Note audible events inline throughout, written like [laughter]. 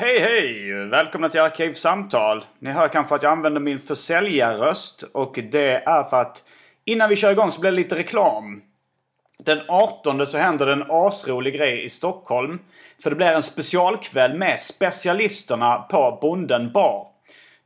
Hej hej! Välkomna till Arkivsamtal. Ni hör kanske att jag använder min försäljarröst och det är för att innan vi kör igång så blir det lite reklam. Den 18 så händer det en asrolig grej i Stockholm. För det blir en specialkväll med specialisterna på Bonden bar.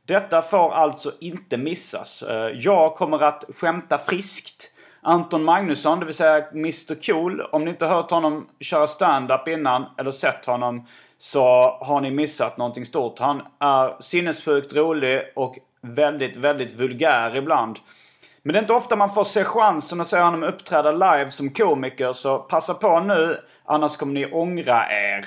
Detta får alltså inte missas. Eh, jag kommer att skämta friskt. Anton Magnusson, det vill säga Mr Cool. Om ni inte hört honom köra stand-up innan eller sett honom så har ni missat någonting stort. Han är sinnessjukt rolig och väldigt, väldigt vulgär ibland. Men det är inte ofta man får se chansen att se honom uppträda live som komiker så passa på nu annars kommer ni ångra er.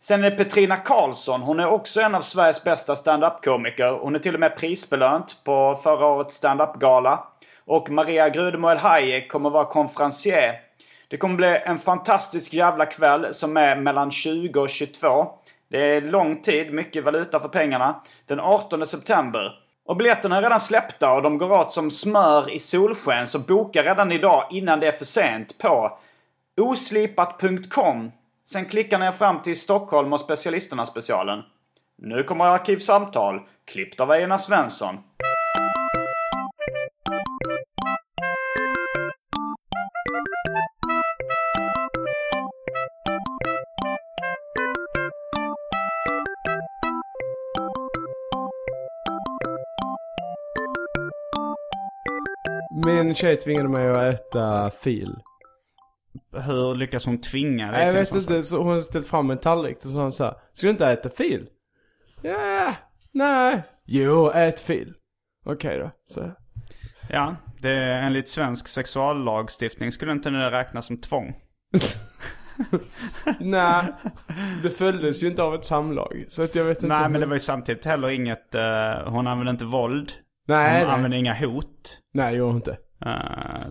Sen är det Petrina Karlsson. Hon är också en av Sveriges bästa stand-up-komiker. Hon är till och med prisbelönt på förra årets stand-up-gala. Och Maria Grudemoel Hayek kommer vara konferencier. Det kommer bli en fantastisk jävla kväll som är mellan 20 och 22. Det är lång tid, mycket valuta för pengarna. Den 18 september. Och biljetterna är redan släppta och de går åt som smör i solsken. Så boka redan idag innan det är för sent på oslipat.com. Sen klickar ni er fram till Stockholm och specialisterna specialen. Nu kommer Arkivsamtal, klippt av Einar Svensson. Min tjej tvingade mig att äta fil. Hur lyckas hon tvinga dig jag vet inte, så hon ställt fram en tallrik och så sa hon så här, Ska du inte äta fil? Ja, nej. Jo, ät fil. Okej då, så. Ja, det är enligt svensk sexuallagstiftning skulle inte det räknas som tvång. [laughs] Nej, det följdes ju inte av ett samlag. Så att jag vet inte. Nej, men det var ju samtidigt heller inget, eh, hon använde inte våld. Nej, hon nej. använde inga hot. Nej, gjorde hon inte. Uh,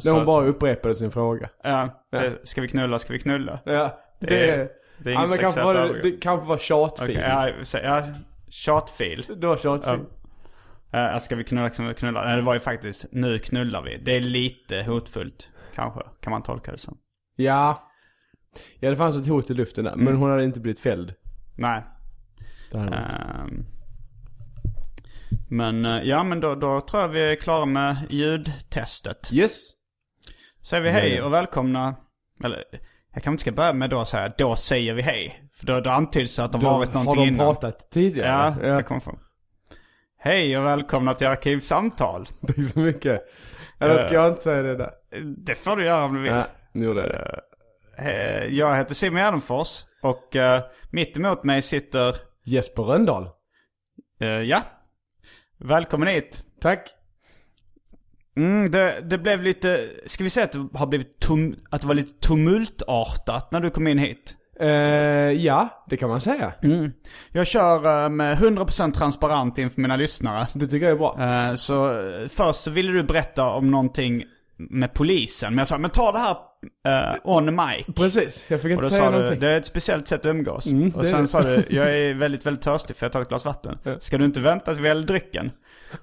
När hon bara upprepade sin fråga. Ja, Ja. ska vi knulla, ska vi knulla? Ja, det, Det är- det, är ja, inget men kanske var det, övergrepp. det kanske var tjatfil. Okej, ja, ja, tjatfil. Det var tjatfil. Uh, ska vi knulla, ska vi knulla? Nej, det var ju faktiskt, nu knullar vi. Det är lite hotfullt, kanske. Kan man tolka det som. Ja. Ja, det fanns ett hot i luften där. Mm. Men hon hade inte blivit fälld. Nej. Det hade. Ehm, men eh, ja, men då, då tror jag vi är klara med ljudtestet. Yes. Säger vi hej och välkomna. Eller, jag kanske inte ska börja med då så här, då säger vi hej. För då, då antyds att det har varit Har någonting de innan. pratat tidigare? Ja, det kommer från. Hej och välkomna till Arkivsamtal. [laughs] Tack så mycket. Eller ska jag inte säga det där? Det får du göra om du vill. Ja, nu gjorde jag det. Eh, Jag heter Simon Gärdenfors och uh, mitt emot mig sitter, Jesper Röndahl. eh, ja, välkommen hit. Tack. Mm, det, det blev lite, ska vi säga att det har blivit tum, att det var lite tumultartat när du kom in hit? Eh, ja, det kan man säga. Jag kör eh, med 100% transparent inför mina lyssnare. Det tycker jag är bra. Eh, Så eh, först så ville du berätta om någonting med polisen. Men jag sa, men ta det här eh, on mic. Precis, jag fick Och inte då säga sa du, någonting. det är ett speciellt sätt att umgås. Mm, och det sen det. sa du, [laughs] jag är väldigt, väldigt törstig för jag tar ett glas vatten. Ska du inte vänta till häller drycken?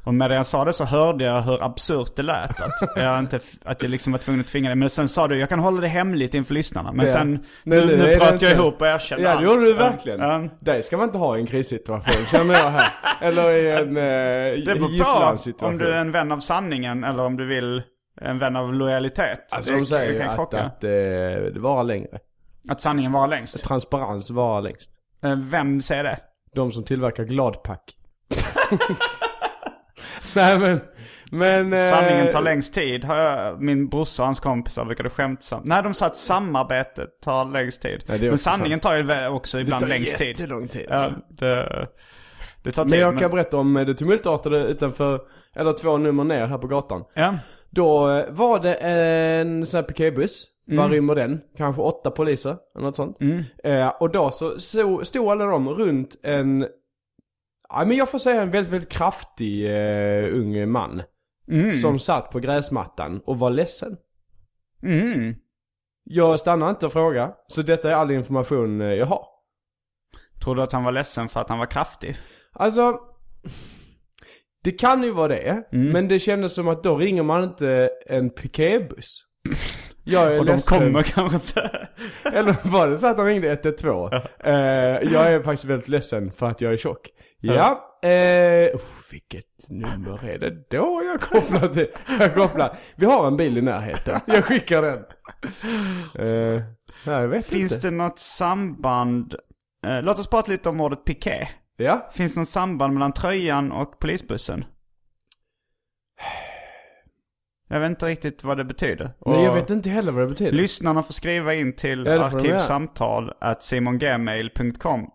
Och medan jag sa det så hörde jag hur absurt det lät. Att [laughs] jag, inte, att jag liksom var tvungen att tvinga dig. Men sen sa du, jag kan hålla det hemligt inför lyssnarna. Men Ja. sen, nu, nu nu det bröt inte- jag ihop och erkände Ja, det gjorde du verkligen. ja. Det ska man inte ha i en krissituation, känner jag här. Eller i en [laughs] Det eh, beror på gisslansituation. om du är en vän av sanningen eller om du vill en vän av lojalitet. Alltså det de säger det kan att, att eh, det varar längre. Att sanningen varar längst. Transparens varar längst. Eh, Vem säger det? De som tillverkar Gladpack. [laughs] Nej men, men... eh, Sanningen tar längst tid. Har jag, min brorsa och hans kompisar brukade skämtsamt. Nej, de sa att samarbetet tar längst tid. Det är men sanningen tar ju också Det ibland tar längst tid. jättelång tid. Ja, alltså. det, det tar tid. Men jag kan berätta om det tumultartade utanför, eller två nummer ner här på gatan. ja. Då eh, var det en sån här piketbuss. Mm. Vad rymmer den? Kanske åtta poliser, eller något sånt. Eh, och då så stod, stod alla de runt en, ja men jag får säga en väldigt, väldigt kraftig eh, ung man. Mm. Som satt på gräsmattan och var ledsen. Mm. Jag stannar inte och frågar, så detta är all information eh, jag har. Tror du att han var ledsen för att han var kraftig? Alltså, det kan ju vara det. Mm. Men det kändes som att då ringer man inte en piketbuss. [laughs] Jag är Och de ledsen. kommer kanske inte. [laughs] Eller var det så att de ringde 112? Uh, jag är faktiskt väldigt ledsen för att jag är tjock. Ja, eh, uh, vilket nummer är det då jag kopplar till? Jag kopplar. Vi har en bil i närheten. Jag skickar den. Uh, nej, jag vet Finns inte. det något samband? Eh, låt oss prata lite om ordet piké. Ja. Finns det något samband mellan tröjan och polisbussen? Jag vet inte riktigt vad det betyder. Nej, jag Och vet inte heller vad det betyder. Lyssnarna får skriva in till Ja, det får de göra. arkivsamtal at simongmail.com.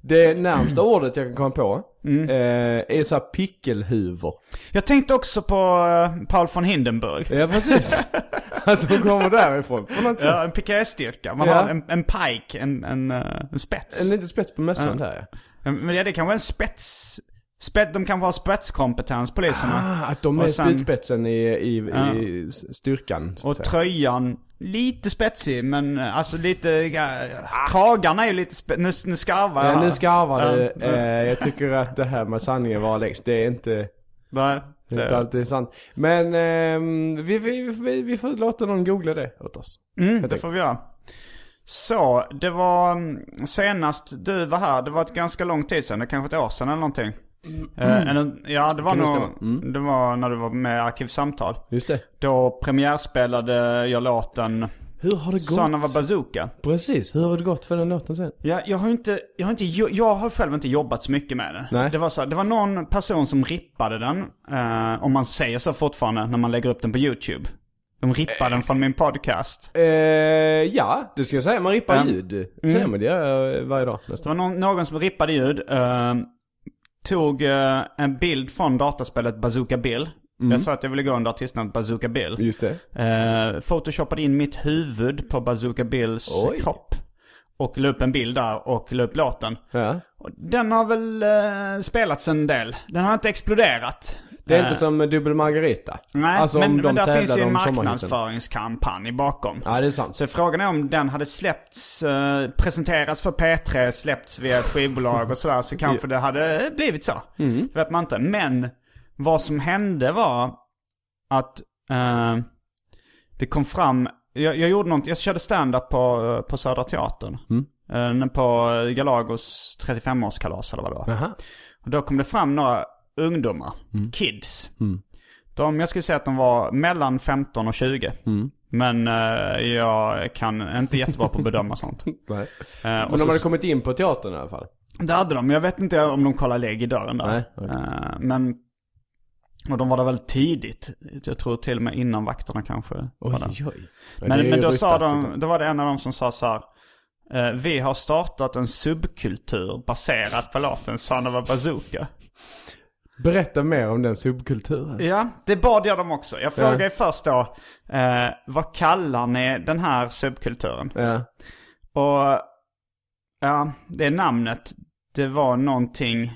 Det närmsta [clears throat] ordet jag kan komma på Mm. eh, är så här pickelhuvor. Jag tänkte också på eh, Paul von Hindenburg. Ja, precis. [laughs] att de kommer därifrån på något sätt. Ja, en pikérstyrka. Man Ja. har en, en pike, en, en, eh, en spets. En liten spets på mössan där ja. Men ja, det kan vara en spets... Spet, de kan ha spetskompetens, poliserna. Ah, att de är Och sen- spjutspetsen i, i, Ja. i styrkan. Och säga. tröjan, lite spetsig men eh, alltså lite... Uh, kragarna är ju lite spe, nu, nu skarvar jag Ja, nu skarvar du. Ja. Eh, jag tycker att det här med sanningen var längst. Det är inte, Nej, det är inte alltid sant. Men ehm, vi, vi, vi, vi får låta någon googla det åt oss. mm, det får vi göra. Så, det var mm, senast du var här, det var ett ganska lång tid sedan, det kanske ett år sedan eller någonting. Eh, eller, ja, det var Mm. Det nog? Mm. det var när du var med Arkivsamtal. Just det. Då premiärspelade jag låten Hur har det gått? Son of a Bazooka. Precis, hur har det gått för den låten sen? Ja, jag har inte, jag har inte, jag har själv inte jobbat så mycket med den. Nej. Det var så, det var någon person som rippade den, eh, om man säger så fortfarande när man lägger upp den på YouTube. De rippade den från min podcast. Eh, ja, det ska jag säga. Man rippar Ja. ljud. Säger man det eh, varje dag Det nästan. var någon, någon som rippade ljud, eh, tog eh, en bild från dataspelet Bazooka Bill. Jag sa att jag ville gå under artistnamnet Bazooka Bill. Just det. Eh, photoshoppade in mitt huvud på Bazooka Bills Oj. kropp. Och la upp en bild där och la upp låten. Ja. Den har väl eh, spelats en del. Den har inte exploderat. Det är Eh, inte som Dubbel Margarita. Nej, alltså men, men där finns ju en marknadsföringskampanj bakom. Ja, det är sant. Så frågan är om den hade släppts, eh, presenterats för P3, släppts via ett skivbolag och sådär, så kanske det hade blivit så. Mm. Det vet man inte. Men vad som hände var att eh, det kom fram, jag, jag gjorde något, jag körde stand-up på, på Södra Teatern. Mm. Eh, på Galagos 35-årskalas eller vad det var. Jaha. Och då kom det fram några ungdomar, kids. Mm. De, jag skulle säga att de var mellan 15 och 20. Mm. Men eh, jag kan inte jättebra på att bedöma sånt. [laughs] Eh, Men de så, hade kommit in på teatern i alla fall. Det hade de, jag vet inte om de kollade lägg i dörren där. Nej, okej. Eh, men, och de var där väldigt tidigt. Jag tror till och med innan vakterna kanske var där. Oj, oj. Men, är men då sa de, då var det en av dem som sa så här. vi har startat en subkultur baserad på låten Son of a Bazooka. Berätta mer om den subkulturen. Ja, det bad jag dem också. Jag frågade ju först då, eh, vad kallar ni den här subkulturen? Ja. Och ja, det namnet, det var någonting...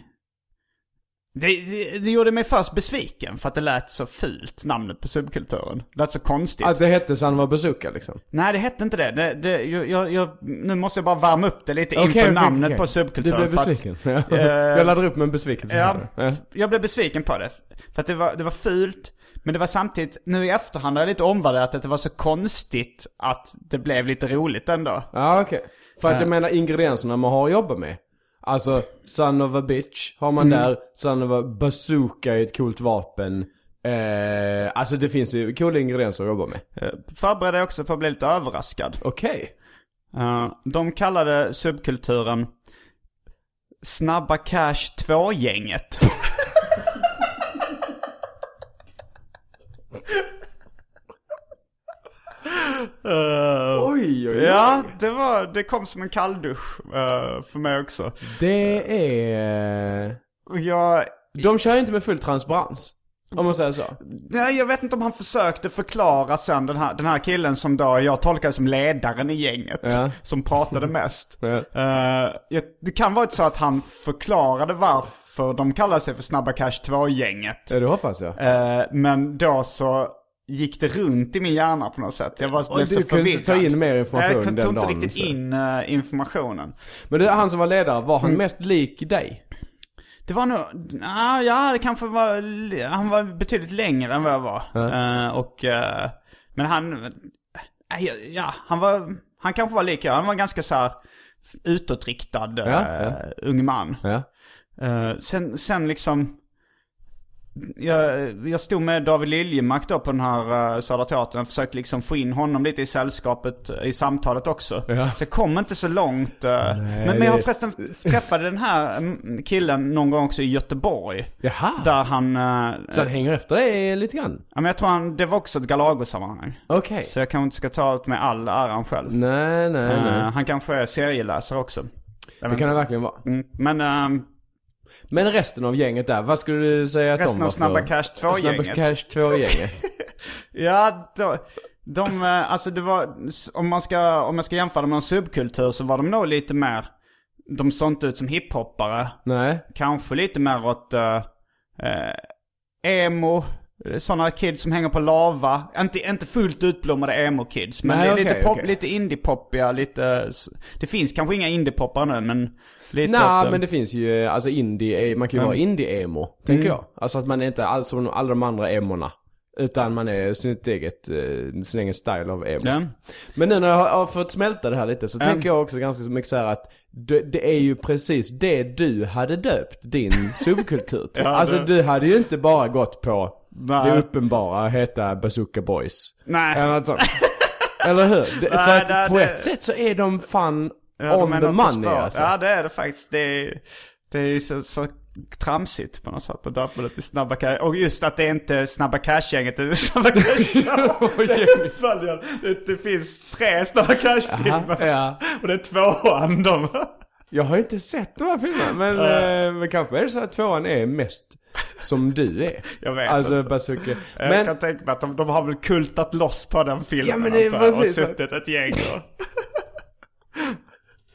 Det, det, det gjorde mig först besviken för att det lät så fult, namnet på subkulturen. Det lät så konstigt. Att det hette Sanva Bazooka liksom. Nej, det hette inte det. det, det jag, jag, nu måste jag bara värma upp det lite Okej, inför namnet okej. på Du subkulturen. blev för att- besviken. [laughs] Ja. eh, jag laddar upp med en besvikelse Ja, jag blev besviken på det. För att det var, det var fult, men det var samtidigt, nu i efterhand har jag lite omvärderat att det var så konstigt att det blev lite roligt ändå. Ja, okej. För att Ja. jag menar ingredienserna man har att jobba med. Alltså, son of a bitch har man där. Son of a bazooka är ett coolt vapen. Eh, alltså det finns ju coola ingredienser att jobba med. Eh, Förberedde jag också på att bli lite överraskad. Okej. Eh, de kallade subkulturen Snabba Cash 2-gänget. [laughs] Eh, Oj, oj, oj. Ja, det, var, det kom som en kalldusch uh, för mig också. Det är... Jag, De kör inte med full transparens. Om man säger så. nej, jag vet inte om han försökte förklara sen den här, den här killen som då jag tolkade som ledaren i gänget. Ja. Som pratade mest. [laughs] Ja. Jag- det kan vara så att han förklarade varför de kallar sig för Snabba Cash 2-gänget. Ja, det hoppas jag. Eh, men då så gick det runt i min hjärna på något sätt. Jag var, Och blev du så kunde inte förvirrad. ta in mer information Jag den tog inte dagen, riktigt så. in eh, informationen. Men det, han som var ledare, var Mm. han mest lik dig? Det var nog, ah, ja det kanske var, han var betydligt längre än vad jag var. Eh, och, eh, men han, Nej, Ja, han var, han kanske var lik jag. Han var ganska så här utåtriktad Ja, ja. ung man. Ja. Sen, sen liksom... Jag, jag stod med David Liljemark då på den här uh, Södra Teatern och försökte liksom få in honom lite i sällskapet, i samtalet också. Ja. Så jag kom inte så långt. Nej, men, men jag har förresten träffade den här mm, killen någon gång också i Göteborg. Jaha. Där han... eh, Så han hänger efter dig lite grann? ja, men jag tror han, det var också ett Galago-sammanhang. Okej. Så jag kanske inte ska ta åt mig all äran själv. Nej, nej, nej. han kanske är serieläsare också. Det kan inte. verkligen vara. Mm, Men ehm, Men resten av gänget där, vad skulle du säga att resten de var av Snabba? Cash 2-gänget. Snabba Cash 2-gänget. [laughs] Ja, de, de, eh, alltså det var, om man ska, om jag ska jämföra med en subkultur så var de nog lite mer, de såg inte ut som hiphoppare. nej. Kanske lite mer åt uh, emo, sådana kids som hänger på lava. Inte, inte fullt utblommade emo-kids, men Nej, det är okej, lite, pop, okej. lite indie-poppiga, lite, det finns kanske inga indie-poppare nu men lite Nej, eh, men det finns ju, alltså indie, man kan ju vara indie-emo, tänker jag. Alltså att man är inte alls som alla de andra emorna. Utan man är sitt eget, eh, sin egen style av emo. Ja. Men nu när jag har, fått smälta det här lite så tänker jag också ganska mycket så här att det, det är ju precis det du hade döpt din [laughs] subkultur till. Ja, alltså du hade ju inte bara gått på Nej. det uppenbara, heta Bazooka Boys. Nej. Eller något sånt. Eller hur? Det, så Nej, att det- på det- ett sätt så är de fan Ja, de on är the money alltså. Ja det är det faktiskt. Det är, det är så, så tramsigt på något sätt döpa det till Snabba Cash. Och just att det är inte Snabba Cash-gänget, det är Snabba [laughs] Cash-uppföljaren. Det, det finns tre Snabba Cash-filmer. Ja. Och det är tvåan de. Jag har inte sett de här filmerna, men, eh, men kanske är det så att tvåan är mest som du är. [laughs] Jag vet Alltså inte. Bazooka. Jag Men, kan tänka mig att de, de har väl kultat loss på den filmen Ja, men det är antar jag, och suttit ett gäng och...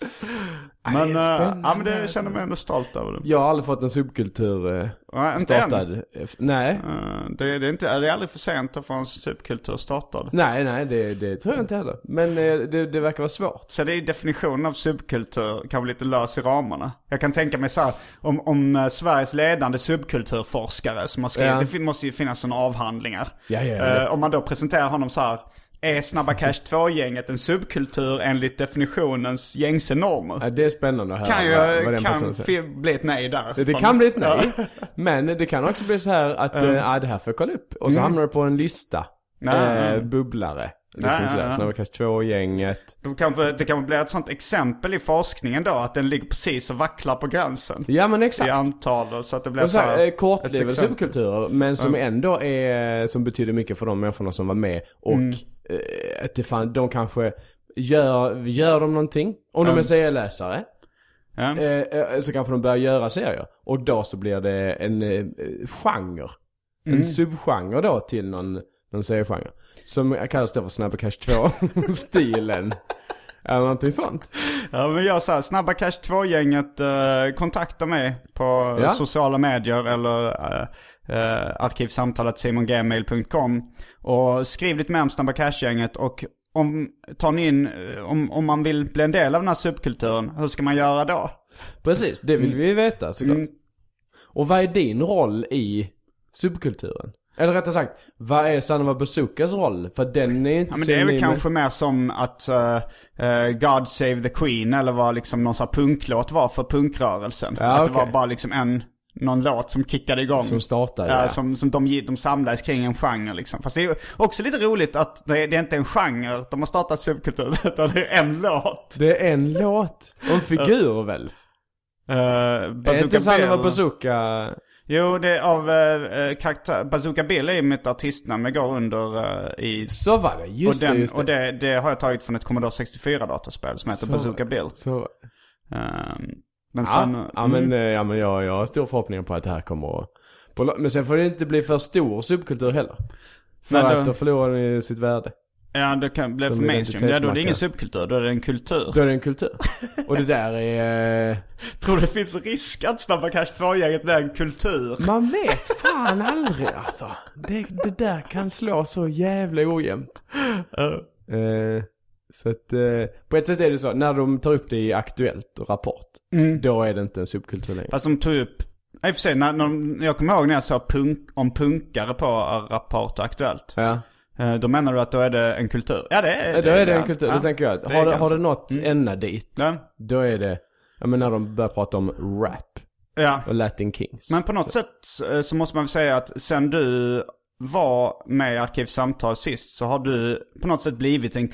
[laughs] Men, eh, ja, men det jag alltså. känner mig ändå stolt över det. jag har aldrig fått en subkultur inte än. startad. Eh, Nej. Eh, Det, det, är inte, det är aldrig för sent att få en subkultur startad. Nej, nej, det, det tror jag inte heller. Men det, det verkar vara svårt. Så det är definitionen av subkultur, kanske lite lös i ramarna. Jag kan tänka mig så här, om, om Sveriges ledande subkulturforskare som har skrivit, Ja. det måste ju finnas sådana avhandlingar. Ja, ja, om man då presenterar honom så här, är Snabba Cash 2-gänget en subkultur enligt definitionens gängse normer? Ja, det är spännande att höra Kan vad, vad den kan säger. bli ett nej där. Det, det kan bli ett nej. Ja. [laughs] Men det kan också bli så här att, eh, ah, det här får jag kolla upp. Och så hamnar du på en lista. Eh, nej. Bubblare. Liksom Nej, sådär. Snabba Cash 2-gänget. Då kanske, det kanske blir ett sånt exempel i forskningen då, att den ligger precis och vacklar på gränsen. Ja men I exakt. antal och så att det blir Och så här, eh, kortlivade subkulturer, men som ändå är, som betyder mycket för de människorna som var med. Och Mm. Eh, att det fan, de kanske gör, gör de någonting? Om de är serieläsare, Ja. eh, eh, så kanske de börjar göra serier. Och då så blir det en eh, genre. Mm. En subgenre då till någon, någon seriegenre. Som kallas då för Snabba Cash 2-stilen. [laughs] Eller någonting sånt. Ja men gör så här, Snabba Cash 2-gänget eh, kontakta mig på Ja. sociala medier eller uh, uh, arkivsamtalet simongmail.com och skriv lite mer om Snabba Cash-gänget och om, tar ni in, eh, om, om man vill bli en del av den här subkulturen, hur ska man göra då? Precis, det vill vi veta såklart. Mm. Och vad är din roll i subkulturen? Eller rättare sagt, vad är Sanova Bazookas roll? För den är inte Ja men det är väl ny, kanske mer som att eh, eh, God Save the Queen eller vad liksom någon sån här punklåt var för punkrörelsen. Ja, att det okej. var bara liksom en, någon låt som kickade igång. Som startade, Ja, som, som de, de samlades kring en genre liksom. Fast det är också lite roligt att det är, det är inte en genre de har startat subkultur, [laughs] utan det är en låt. Det är en låt. Och en figur väl? Uh, är Bazooka inte Sanova Bill. Bazooka... Jo, det är av uh, karaktär. Bazooka Bill är ju mitt artistnamn, jag går under eh, i... Så var det, just och den, det, just det. och det, det har jag tagit från ett Commodore 64-dataspel som heter Så- Bazooka Bill. Så... Ehm, men Ja, sen... ja, mm, men, eh, ja men jag, jag har stor förhoppning på att det här kommer att... På, men sen får det inte bli för stor subkultur heller. För Men då- att då förlorar den sitt värde. Ja, det kan bli för mainstream. Ja, då är det ingen subkultur, då är det en kultur. Då är det en kultur. Och det där är... eh, Tror du det finns risk att Snabba Cash 2-gänget blir en kultur? Man vet fan aldrig alltså. Det, det där kan slå så jävla ojämnt. Eh, så att eh, på ett sätt är det så, när de tar upp det i Aktuellt och Rapport, då är det inte en subkultur längre. Fast de tog upp, i och för sig, när, när, jag kommer ihåg när jag såg punk, om punkare på Rapport och Aktuellt. Ja. Eh, Då menar du att då är det en kultur? Ja det är Ja, Då är det en kultur, Ja, då tänker jag. det Har är det, har kanske- det nått ända dit, Ja. då är det, ja men när de börjar prata om rap Ja. och latin kings. Men på något sätt eh, så måste man väl säga att sen du var med i Arkivsamtal sist så har du på något sätt blivit en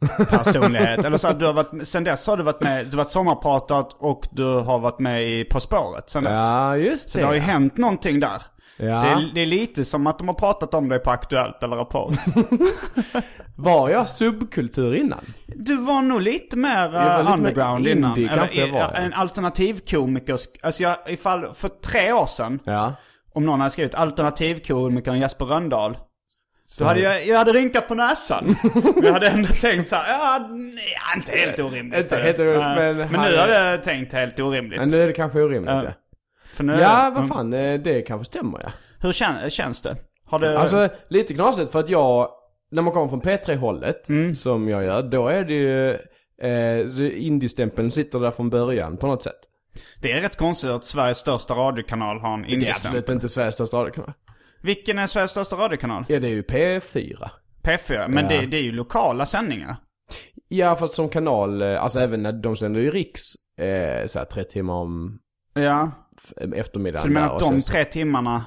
kulturpersonlighet. Eller så du har varit, sen dess har du varit med, du har varit sommarpratat och du har varit med i På spåret sen dess. Ja, just Så det. det har ju hänt någonting där. Ja. Det, är, det är lite som att de har pratat om dig på Aktuellt eller Rapport. [laughs] Var jag subkultur innan? Du var nog lite mer Jag var lite mer underground indie innan. kanske jag var, ja. en alternativkomiker. Alltså jag, ifall, för tre år sedan, Ja. om någon hade skrivit alternativkomikern Jesper Röndahl. Så hade jag, jag hade rynkat på näsan. Men [laughs] jag hade ändå tänkt så här, ja, nej, inte helt orimligt. Inte helt orimligt, men men, nu hade jag tänkt helt orimligt. Men nu är det kanske orimligt Ja. ja. För nu, Ja, Mm. vad fan, eh, det kanske stämmer ja. Hur kän, känns det? Har du... Alltså, lite knasigt för att jag, när man kommer från P3-hållet, Mm. som jag gör, då är det ju, eh, indie-stämpeln sitter där från början på något sätt. det är rätt konstigt att Sveriges största radiokanal har en Det är indiestämpel. absolut inte Sveriges största radiokanal. Vilken är Sveriges största radiokanal? Ja, det är ju P4. P4. Men Ja. det, det är ju lokala sändningar. Ja, fast som kanal, eh, alltså även när de sänder ju Riks, eh, såhär tre timmar om Ja. f- eftermiddagen Så du menar att de tre timmarna,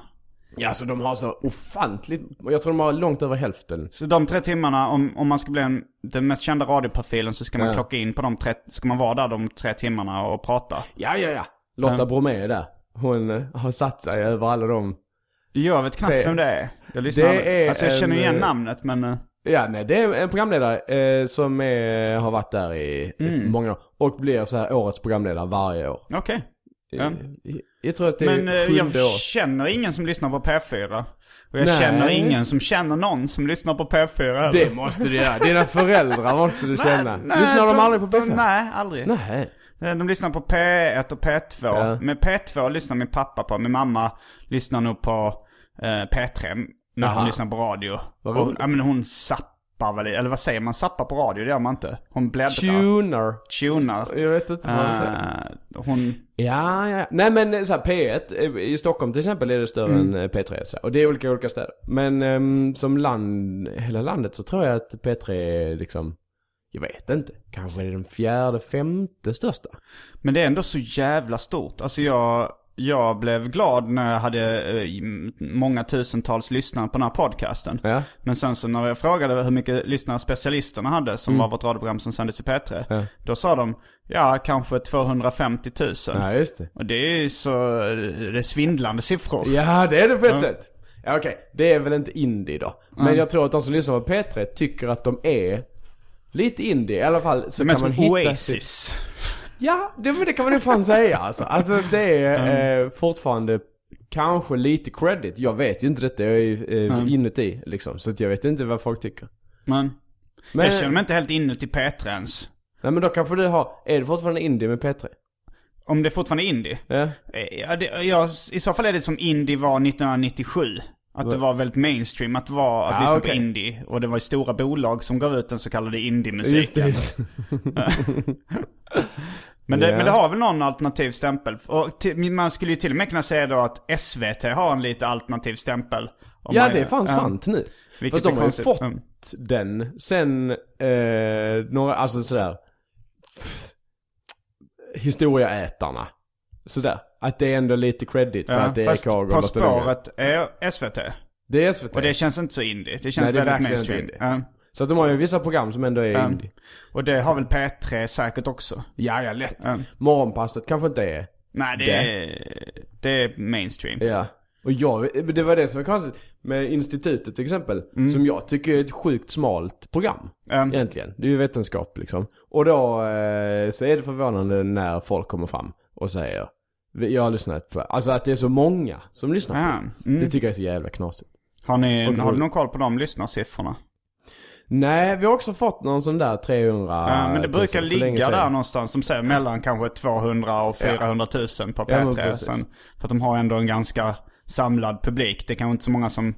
Ja, alltså de har så ofantligt, jag tror de har långt över hälften. så de tre timmarna, om, om man ska bli en, den mest kända radioprofilen så ska man Ja. klocka in på de tre, ska man vara där de tre timmarna och prata. Ja, ja, ja. Lotta Ja. Bromé är där. Hon eh, har satt sig över alla de Jag vet knappt vem det är. Jag lyssnar Det aldrig. är Alltså jag känner en, igen eh, namnet men... eh, Ja, nej det är en programledare eh, som är, har varit där i, i Mm. många år. Och blir så här årets programledare varje år. Okej. Ja. Eh, Jag, jag tror att det är Men eh, jag år. känner ingen som lyssnar på P4. Och jag Nej. känner ingen som känner någon som lyssnar på P4 heller. Det måste du göra. Dina föräldrar måste du [laughs] känna. Lyssnar de, aldrig på de, P4? Nej, aldrig. Nej. Eh, De lyssnar på P1 och P2. Ja. Men P2 lyssnar min pappa på. Min mamma lyssnar nog på eh, P3 när Jaha. hon lyssnar på radio. Roligt. ja, men hon zappar väl, eller vad säger man? Zappar på radio, det gör man inte. Hon bläddrar. Tuner. Tunar. Jag vet inte vad man säger. Eh, hon... Ja, ja. Nej men eh, så här, P1 eh, i Stockholm till exempel är det större Mm. än eh, P3 så här. Och det är olika olika städer. Men ehm, som land, hela landet så tror jag att P3 är liksom, jag vet inte, kanske är det den fjärde, femte största. Men det är ändå så jävla stort. Alltså jag, jag blev glad när jag hade eh, många tusentals lyssnare på den här podcasten. Ja. Men sen så när jag frågade hur mycket lyssnare specialisterna hade, som var vårt radioprogram som sändes i P3. Mm. Ja. Då sa de, ja kanske 250 000. Ja, just det. Och det är så, det är svindlande siffror. Ja, det är det på ett Ja. sätt. Ja, okej. Det är väl inte indie då. Men jag tror att de som lyssnar på P3 tycker att de är lite indie. I alla fall så är kan man hitta... Oasis. Sitt... Ja, det, men det kan man ju fan säga alltså. Alltså det är eh, fortfarande kanske lite credit. Jag vet ju inte detta. Jag är ju eh, Mm. inuti liksom. Så jag vet inte vad folk tycker. Men, Men, jag känner mig inte helt inuti P3 ens. nej men då kanske du har, är det fortfarande indie med P3? Om det fortfarande är indie. Ja. Eh, Ja, det, ja, I så fall är det som indie var 1997. Att det var väldigt mainstream att, vara, att Ja, lyssna okej. på indie. Och det var ju stora bolag som gav ut den så kallade indie-musiken. Just det. Just. [laughs] Men, det, Ja. men det har väl någon alternativ stämpel. Och till, man skulle ju till och med kunna säga då att SVT har en lite alternativ stämpel. Ja man- det är fan ja, sant nu. Fast de har ju fått Mm. den sen, eh, några, alltså sådär. Historieätarna. Sådär. Att det är ändå lite credit för Ja, att det är och På spåret är SVT. Det är SVT. Och det känns inte så indie. Det känns Nej, det väldigt mainstream. Ja. Så att de har ju vissa program som ändå är Ja. indie. Och det har väl P3 säkert också. Ja, ja lätt. Ja. Morgonpasset kanske inte är. Nej, det, Det. är, det är mainstream. Ja. Och jag, det var det som var konstigt med institutet till exempel. Som jag tycker är ett sjukt smalt program. Ja. Egentligen. Det är ju vetenskap liksom. Och då eh, så är det förvånande när folk kommer fram och säger jag har lyssnat på, alltså att det är så många som lyssnar på Ja. det. Mm. Det tycker jag är så jävla knasigt. Har, ni, Och- har du någon koll på de lyssnarsiffrorna? Nej, vi har också fått någon sån där 300 Ja, men det 000 brukar ligga där någonstans. De säger mellan kanske 200 och 400 000 på Ja, men P3. precis. Sen, för att de har ändå en ganska samlad publik. Det är kanske inte så många som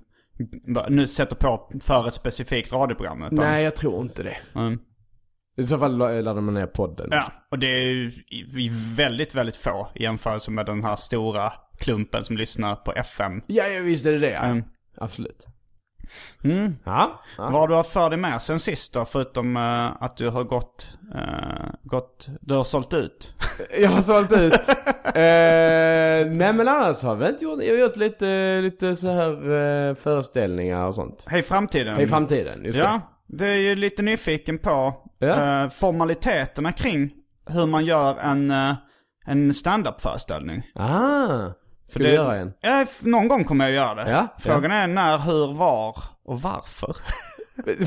nu sätter på för ett specifikt radioprogram. Utan, Nej, jag tror inte det. Mm. I så fall laddar man ner podden. Ja, och det är väldigt, väldigt få i jämförelse med den här stora klumpen som lyssnar på FM. Ja, ja visst är det det. Mm. Absolut. Mm. Ja. ja. Vad har du haft för dig med sen sist då? Förutom eh, att du har gått, eh, gått, du har sålt ut. [laughs] Jag har sålt ut. eh, nej men annars har vi inte gjort, jag har gjort lite, lite så här föreställningar och sånt. Hej framtiden. I framtiden, just Ja, det är ju lite nyfiken på Ja. eh, formaliteterna kring hur man gör en, uh, en stand-up-föreställning. Ah! Ska det- vi göra en? Ja, någon gång kommer jag göra det. Ja, Frågan är när, hur, var och varför. [laughs]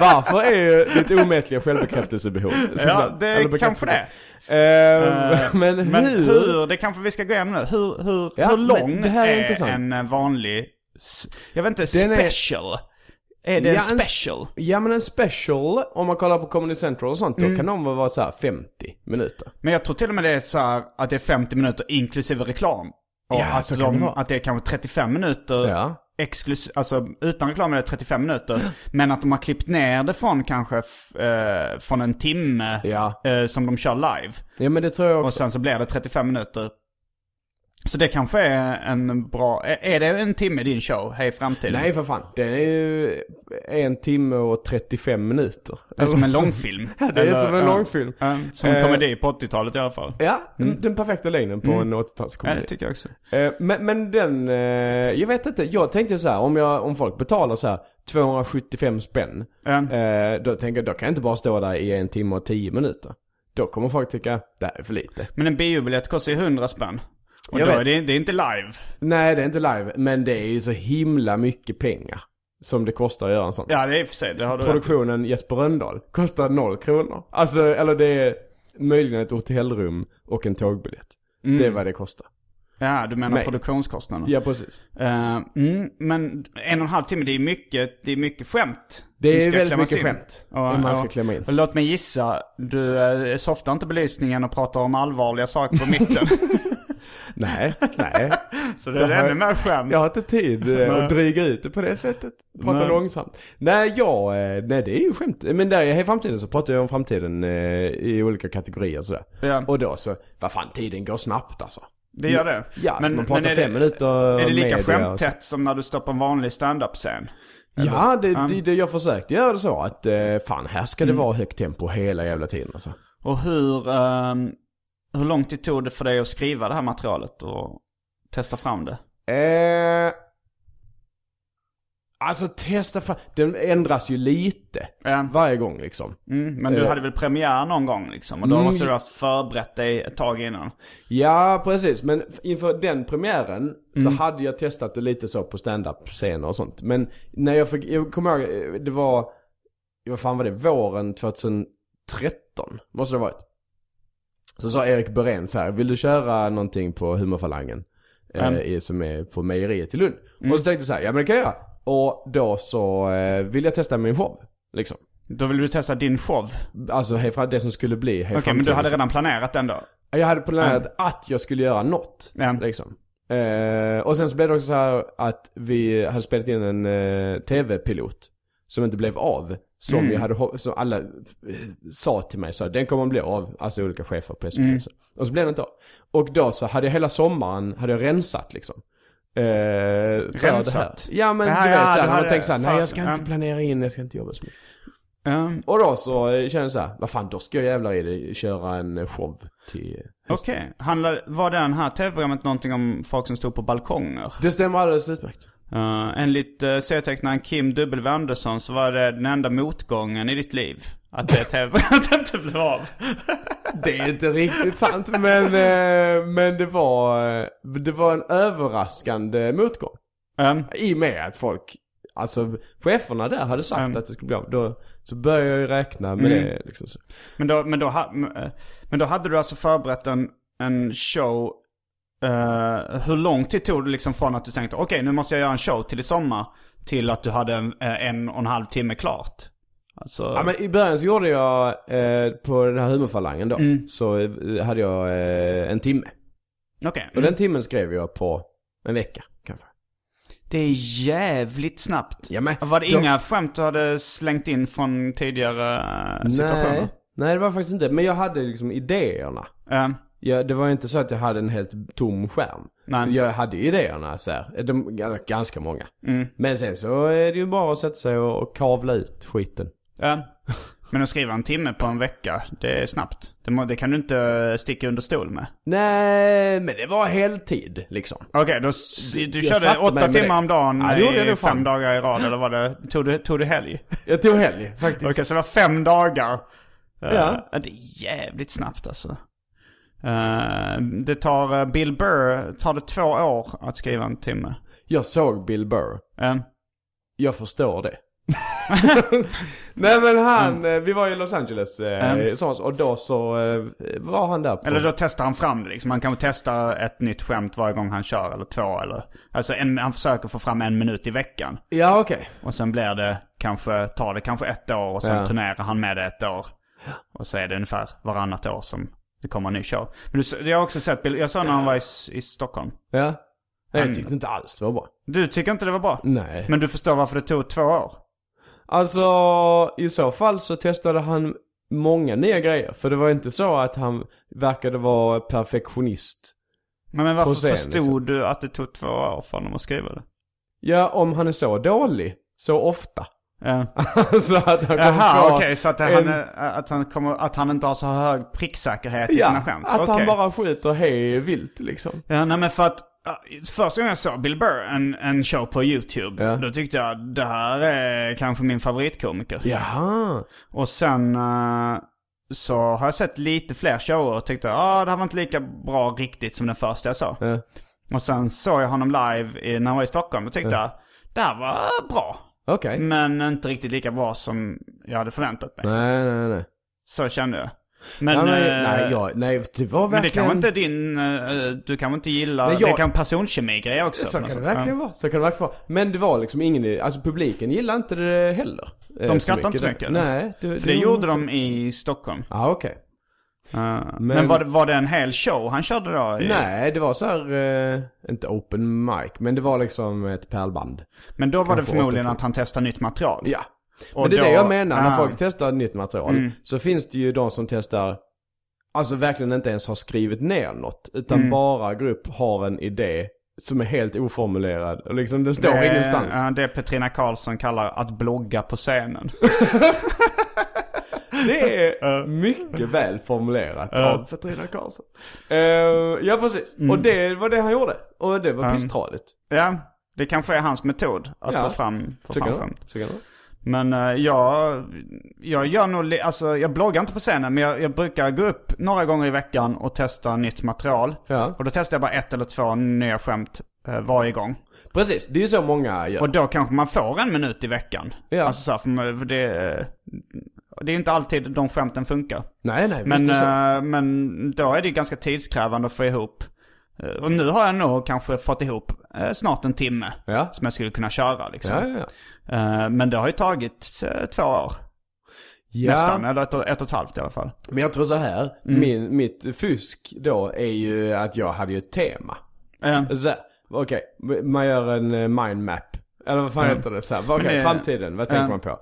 Varför är ju ditt omättliga självbekräftelsebehov. ja, det är kanske det. Eh, men, Men hur? hur, det kanske vi ska gå igenom nu. Hur, hur, Ja, hur lång är är, en eh, vanlig, jag vet inte, Den special? Är, det Ja, en en- special? Ja men en special, om man kollar på Comedy Central och sånt, Mm. då kan de vara så här 50 minuter. Men jag tror till och med det är så här att det är 50 minuter inklusive reklam. Och Ja, att, så kan det de, vara. att det är kanske 35 minuter Ja. exklus- alltså utan reklam är det 35 minuter. Men att de har klippt ner det från kanske eh, från en timme Ja. eh, som de kör live. Ja men det tror jag Och också. sen så blir det 35 minuter. Så det kanske är en bra, är- det en timme din show, Hej Framtiden? Nej för fan. Den är ju en timme och 35 minuter. Det är som en långfilm. [laughs] Ja, det är Eller, som en ja, långfilm. ja, som en Eh, komedi på 80-talet i alla fall. Ja, den perfekta längden på en Ja, 80-talskomedi. det tycker jag också. Eh, men, men den, eh, jag vet inte, jag tänkte så här, om, jag, om folk betalar så här 275 spänn, Ja. eh, då tänker jag, då kan jag inte bara stå där i en timme och 10 minuter. Då kommer folk tycka, det här är för lite. Men en biobiljett kostar ju 100 spänn. Och då det, det är inte live. Nej, det är inte live, men det är ju så himla mycket pengar. Som det kostar att göra en sån. Ja, det är och för sig, det har du rätt. Produktionen Jesper Rönndahl kostar noll kronor. Alltså, eller det är möjligen ett hotellrum och en tågbiljett. Det är vad det kostar. Ja, du menar Nej. produktionskostnaden. Ja, precis. Eh, mm, men en och en halv timme, det är mycket, det är mycket skämt. Det är väldigt mycket in. skämt. Om man ska klämma in. Och Låt mig gissa, du eh, softar inte belysningen och pratar om allvarliga saker på mitten. [laughs] Nej, nej. [laughs] så det är ännu mer skämt. Jag har inte tid eh, att dryga ut det på det sättet. Prata Nej. långsamt. Nej, jag, eh, nej det är ju skämt. Men där i framtiden så pratar jag om framtiden eh, i olika kategorier och sådär. Ja. Och då så, vad fan tiden går snabbt alltså. Det gör det. Ja, så man pratar är fem det, minuter Är det lika media och så. skämttätt som när du står på en vanlig stand-up-scen? Ja, det, Ja. det, det, jag försökte göra det så att eh, fan här ska det vara högt tempo hela jävla tiden alltså. Och hur, ehm, hur lång tid tog det för dig att skriva det här materialet och testa fram det? Eh, alltså testa fram, den ändras ju lite Ja. varje gång liksom. Mm, men du Eh. hade väl premiär någon gång liksom? Och då Mm. måste du ha förberett dig ett tag innan. Ja, precis. Men inför den premiären så Mm. hade jag testat det lite så på stand-up-scener och sånt. Men när jag fick, jag kommer ihåg, eh, det var, vad fan var det, våren 2013 måste det ha varit. Så sa Erik Berén så här, vill du köra någonting på humorfalangen? Mm. Eh, som är på mejeriet i Lund. Och så tänkte jag så här, ja men det kan jag göra. Och då så eh, vill jag testa min show. Liksom. Då ville du testa din show. Alltså hej, det som skulle bli Okej, men du hade liksom. redan planerat den då? Jag hade planerat att jag skulle göra något. Ja. Liksom. Eh, och sen så blev det också så att vi hade spelat in en eh, tv-pilot. Som inte blev av. Som Mm. jag hade, som alla eh, sa till mig så den kommer att bli av. Alltså olika chefer på SVT. Mm. Och så blev det inte av. Och då så hade jag hela sommaren, hade jag rensat liksom. Eh, Rensat? Det här. Ja men Ja, du ja, vet du såhär, man hade- tänker såhär, nej jag ska inte ja. planera in, jag ska inte jobba så mycket. Ja. Och då så kände jag såhär, vad fan då ska jag jävlar i det köra en show till. Okej. Handlar, var det här tv-programmet någonting om folk som stod på balkonger? Det stämmer alldeles utmärkt. Uh, enligt uh, serietecknaren Kim W. Andersson så var det den enda motgången i ditt liv. Att det [laughs] inte blev av. Det är inte riktigt sant men, eh, men det var, det var en överraskande motgång. Um, I och med att folk, alltså cheferna där hade sagt Mm. att det skulle bli av. Då, så började jag ju räkna med Mm. det liksom. Men, då, men, då, men då hade du alltså förberett en, en show. Eh, hur lång tid tog det liksom från att du tänkte okej nu måste jag göra en show till i sommar. Till att du hade en, eh, en och en halv timme klart? Alltså, Ja men i början så gjorde jag, eh, på den här humorfalangen då, Mm. så eh, hade jag eh, en timme. okej. Och den timmen skrev jag på en vecka kanske. Det är jävligt snabbt. Ja, men, Var det då- inga skämt du hade slängt in från tidigare situationer? Nej, nej det var faktiskt inte. Men jag hade liksom idéerna. Eh, Ja, det var ju inte så att jag hade en helt tom skärm. Nej. Jag hade ju idéerna så här. De, ganska många. Mm. Men sen så är det ju bara att sätta sig och, och kavla ut skiten. Ja. Men att skriva en timme på en vecka, det är snabbt. Det, må, det kan du inte sticka under stol med. Nej, men det var heltid liksom. Okej, då s- du körde åtta timmar det. om dagen Ja, det i fan. fem dagar i rad, eller var det? Tog du, tog du helg? Jag tog helg faktiskt. Okej, så det var fem dagar. Eh, Ja. det är jävligt snabbt alltså. Eh, det tar, eh, Bill Burr tar det två år att skriva en timme. Jag såg Bill Burr. Eh, Jag förstår det. [laughs] Nej men han, eh, vi var i Los Angeles Mm. och då så var han där på... eller då testar han fram det liksom. Han kan testa ett nytt skämt varje gång han kör, eller två eller... Alltså en, han försöker få fram en minut i veckan. Ja okej. Och sen blir det kanske, tar det kanske ett år och sen Ja. turnerar han med det ett år. Och så är det ungefär varannat år som det kommer en ny show. Men du, jag har också sett, Bill- jag såg när han var i, i Stockholm. Ja. Nej, jag Han- tyckte inte alls det var bra. Du tycker inte det var bra? Nej. Men du förstår varför det tog två år? Alltså, i så fall så testade han många nya grejer. För det var inte så att han verkade vara perfektionist. Men, men varför scen, förstod liksom. du att det tog två år för honom att skriva det? Ja, om han är så dålig, så ofta. Ja. [laughs] så att han Jaha, okej. så att, han, att, han kommer, att han inte har så hög pricksäkerhet i Ja, sina skämt? att han Okej. bara skjuter hej vilt liksom. Ja, nej men för att ja, första gången jag såg Bill Burr, en, en show på YouTube, Ja. då tyckte jag det här är kanske min favoritkomiker. Jaha. Och sen eh, så har jag sett lite fler shower och tyckte att ah, det här var inte lika bra riktigt som den första jag såg. Ja. Och sen såg jag honom live i, när han var i Stockholm och tyckte jag det här var bra. Okej. Men inte riktigt lika bra som jag hade förväntat mig. Nej, nej, nej. Så kände jag. Men, ja, men, eh, nej, ja, nej, det var men det verkligen... kanske inte din, eh, du kanske inte gillar, Nej, jag- det kan personkemi-grej också. Så kan det sätt. verkligen vara. Så kan det verkligen vara. Men det var liksom ingen, alltså publiken gillade inte det heller. eh, De så skrattar inte så mycket? Nej. Det, För det gjorde de i Stockholm. Ja, ah, okej. Eh, men var det, var det en hel show han körde då? I, Nej, det var så här, eh, inte open mic, men det var liksom ett pärlband. Men då var det Kanske förmodligen återkom. att han testade nytt material. Ja. Och men det är då- det jag menar, när Ah. folk testar nytt material. Mm. Så finns det ju de som testar, alltså verkligen inte ens har skrivit ner något. Utan Mm. bara grupp har en idé som är helt oformulerad. Och liksom den står Det är- ingenstans. det Petrina Karlsson kallar att blogga på scenen. [laughs] [laughs] Det är [laughs] mycket väl formulerat av Petrina Karlsson. Eh, ja, precis. Mm. Och det var det han gjorde. Och det var pisstradigt. ja, det kanske är hans metod att Ja. få fram, få fram skämt. Men eh, jag, jag gör nog, alltså jag bloggar inte på scenen men jag, jag brukar gå upp några gånger i veckan och testa nytt material. Ja. Och då testar jag bara ett eller två nya skämt eh, varje gång. Precis, det är ju så många gör. Och då kanske man får en minut i veckan. Ja. Alltså så här, för det, det är ju inte alltid de skämten funkar. nej, nej, Men, så. eh, men då är det ju ganska tidskrävande att få ihop. Eh, Och nu har jag nog kanske fått ihop eh, snart en timme. Ja. Som jag skulle kunna köra liksom. Ja, ja, ja. Eh, Men det har ju tagit eh, två år. ja. Nästan, eller ett, ett och ett halvt i alla fall. Men jag tror så här, Mm. min, mitt fusk då är ju att jag hade ju ett tema. Här, Okej, man gör en mindmap. Eller vad fan Mm. heter det? Så här, det- framtiden, vad tänker Ja. man på?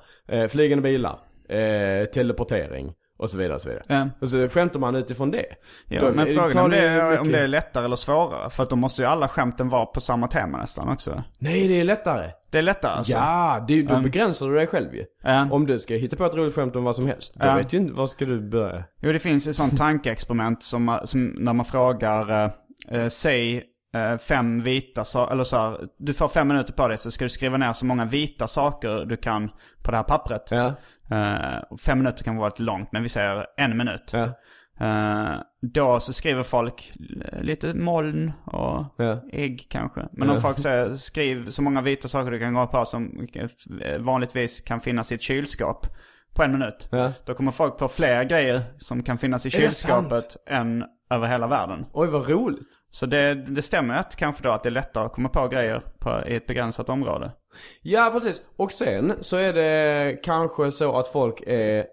Flygande bilar, eh, teleportering och så vidare och så vidare. eh, Och så skämtar man utifrån det. Ja, Då- men frågan är om det, är, om det är lättare eller svårare. För att då måste ju alla skämten vara på samma tema nästan också. Nej, det är lättare. Det är lättare alltså? Ja, det, då Mm. begränsar du dig själv ju. Ja. Om du ska hitta på ett roligt skämt om vad som helst, då Ja. vet ju inte, var ska du börja? Jo, det finns ett sånt tankeexperiment som, som när man frågar, eh, eh, säg fem vita saker, eller så här, du får fem minuter på dig så ska du skriva ner så många vita saker du kan på det här pappret. Ja, Eh, och fem minuter kan vara lite långt, men vi säger en minut. ja, Eh, då så skriver folk lite moln och ja. ägg kanske. Men om folk säger skriv så många vita saker du kan gå på som eh, vanligtvis kan finnas i ett kylskåp på en minut. Då kommer folk på fler grejer som kan finnas i kylskåpet än över hela världen. Oj, vad roligt. Så det, det stämmer att kanske då att det är lättare att komma på grejer på, i ett begränsat område. Ja, precis. Och sen så är det kanske så att folk är,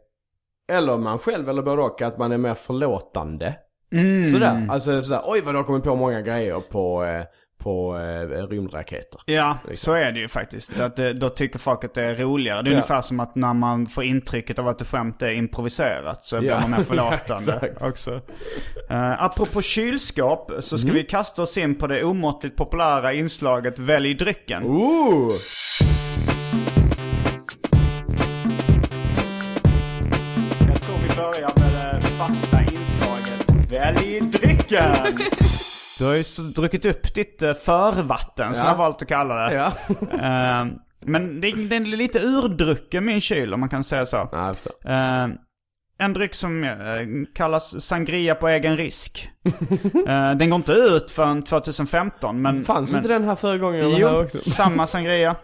eller man själv eller både och, att man är mer förlåtande. Mm. Sådär. Alltså sådär, oj vad du har kommit på många grejer på, eh, på eh, rymdraketer. Ja, så är det ju faktiskt. Att, då tycker folk att det är roligare. Det är Ja. ungefär som att när man får intrycket av att ett skämt är improviserat så blir Ja. man mer [laughs] Ja, förlåtande exakt. också. Uh, apropå kylskåp så ska vi kasta oss in på det omåttligt populära inslaget Välj drycken. Ooh! Jag tror vi börjar med det fasta inslaget Välj drycken! [laughs] Du har ju druckit upp ditt eh, förvatten som Ja. jag har valt att kalla det. Ja. [laughs] Eh, men det, är lite urdrucken min kyl om man kan säga så. Nej, jag förstår. Eh, en dryck som eh, kallas sangria på egen risk. [laughs] Eh, den går inte ut förrän 2015 men... Fanns men, inte den här förra gången jag var här Jo, också? [laughs] samma sangria.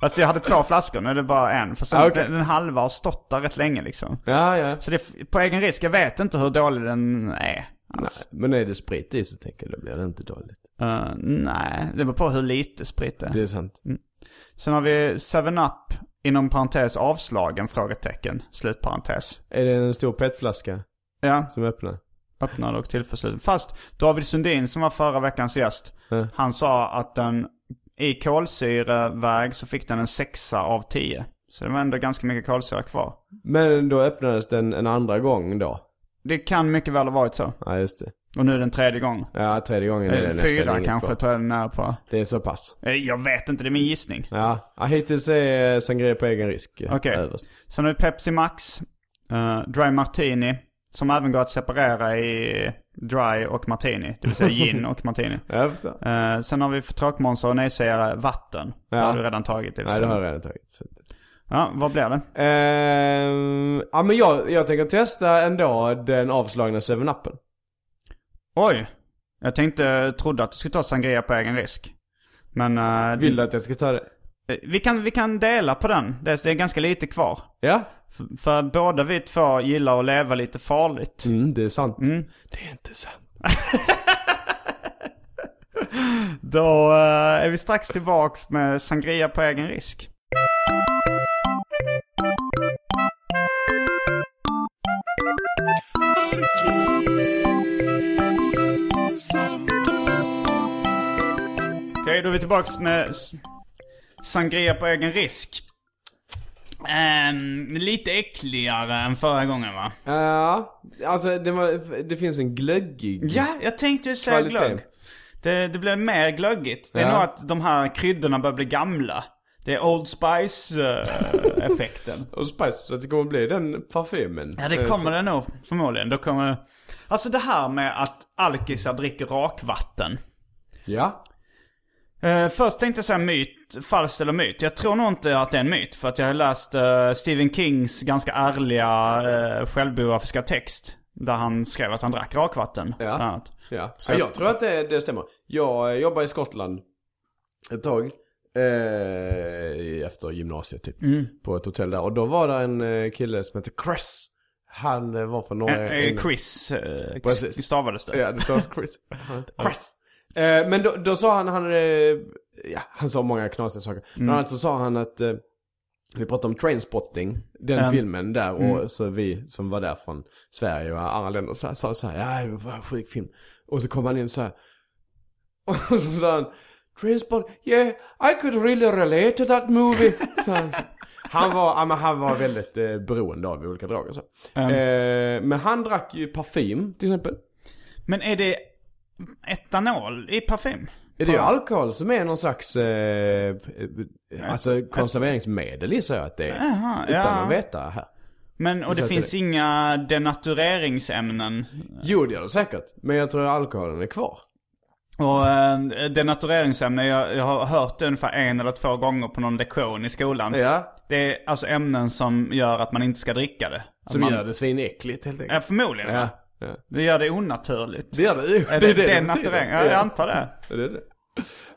Fast jag hade två flaskor, nu är det bara en. Fast den, Ah, okej. den, den halva har stått där rätt länge liksom. Ja, ja. Så det är på egen risk, jag vet inte hur dålig den är. Nej, men är det sprit i så tänker jag då blir det inte dåligt. Eh, nej, det beror på hur lite sprit det är. Det är sant. Sen har vi 7-Up, inom parentes avslagen, frågetecken, slutparentes. Är det en stor petflaska Ja, som öppnar? öppnade och tillförsluten. Fast David Sundin som var förra veckans gäst, Ja. han sa att den i kolsyreväg så fick den en sexa av 10. Så det var ändå ganska mycket kolsyra kvar. Men då öppnades den en andra gång då? Det kan mycket väl ha varit så. Ja, just det. Och nu är den tredje gången. Ja, tredje gången är det Eh, nästan Fyra kanske kvar. tror jag den är på. Det är så pass. Eh, Jag vet inte, det är min gissning. Ja, ja hittills är sangria på egen risk eh, Okej. överst. Sen har vi Pepsi Max, eh, Dry Martini, som även går att separera i Dry och Martini. Det vill säga gin och Martini. [laughs] Ja, jag förstår. Eh, sen har vi för tråkmånsar och nejsägare vatten. Det Ja. har du redan tagit. för Nej, det har jag redan tagit. Så. Ja, vad blir det? Ehm, ja, men jag, jag tänker testa ändå den avslagna 7-Upen. Oj! Jag tänkte, trodde att du skulle ta sangria på egen risk. Men eh, Vill du att jag ska ta det? eh, vi, kan, vi kan dela på den. Det är, det är ganska lite kvar. Ja? För, för båda vi två gillar att leva lite farligt. Mm, det är sant. Mm. Det är inte sant. [laughs] Då eh, är vi strax tillbaks med sangria på egen risk. Okej, då är vi tillbaks med sangria på egen risk. Ehm, lite äckligare än förra gången va? Ja, alltså det, var, det finns en glöggig Ja, jag tänkte säga glögg. Det, det blir mer glöggigt. Det är Ja. nog att de här kryddorna börjar bli gamla. Det är Old Spice-effekten. [laughs] Och Spice, så det kommer bli den parfymen. ja, det kommer det nog förmodligen. Då kommer det... Alltså det här med att alkisar dricker rakvatten. Ja. Eh, först tänkte jag säga myt, falskt eller myt. Jag tror nog inte att det är en myt. För att jag har läst eh, Stephen Kings ganska ärliga uh, självbiografiska text. Där han skrev att han drack rakvatten. Ja. Ja, Så ja jag- jag tror att det, det stämmer. Jag jobbar i Skottland ett tag. Eh, efter gymnasiet typ. Mm. På ett hotell där. Och då var det en eh, kille som hette Chris. Han eh, var från norra Eh. Chris Precis. stavades det. Ja, det står Chris. [laughs] Chris. Eh, men då, då sa han, han, ja, han sa många knasiga saker. Mm. Bland annat så sa han att, vi pratade om Trainspotting, den Mm. filmen där. Och så vi som var där från Sverige och andra länder så här, sa så här, ja det var en sjuk film. Och så kom han in så här. [laughs] Och så sa han, Trainspot, yeah, I could really relate to that movie. Så han. [laughs] Han var, ja, men han var väldigt eh, beroende av olika droger så. Eh, men han drack ju parfym till exempel. Men är det etanol i parfym? Är det ju alkohol som är någon slags, eh, alltså konserveringsmedel gissar jag att det är. Jaha, Utan ja. att veta här. Men, och det finns det- inga denatureringsämnen. Jo det gör det säkert. Men jag tror alkoholen är kvar. Och äh, denatureringsämnen, jag, jag har hört det ungefär en eller två gånger på någon lektion i skolan. Ja. Det är alltså ämnen som gör att man inte ska dricka det. Att Som man, gör det svinäckligt helt Ja, enkelt. förmodligen. Ja. ja. Det gör det onaturligt. Det gör det ju. Är det, det betyder. denaturering? Ja, jag antar det. Ja, det är det.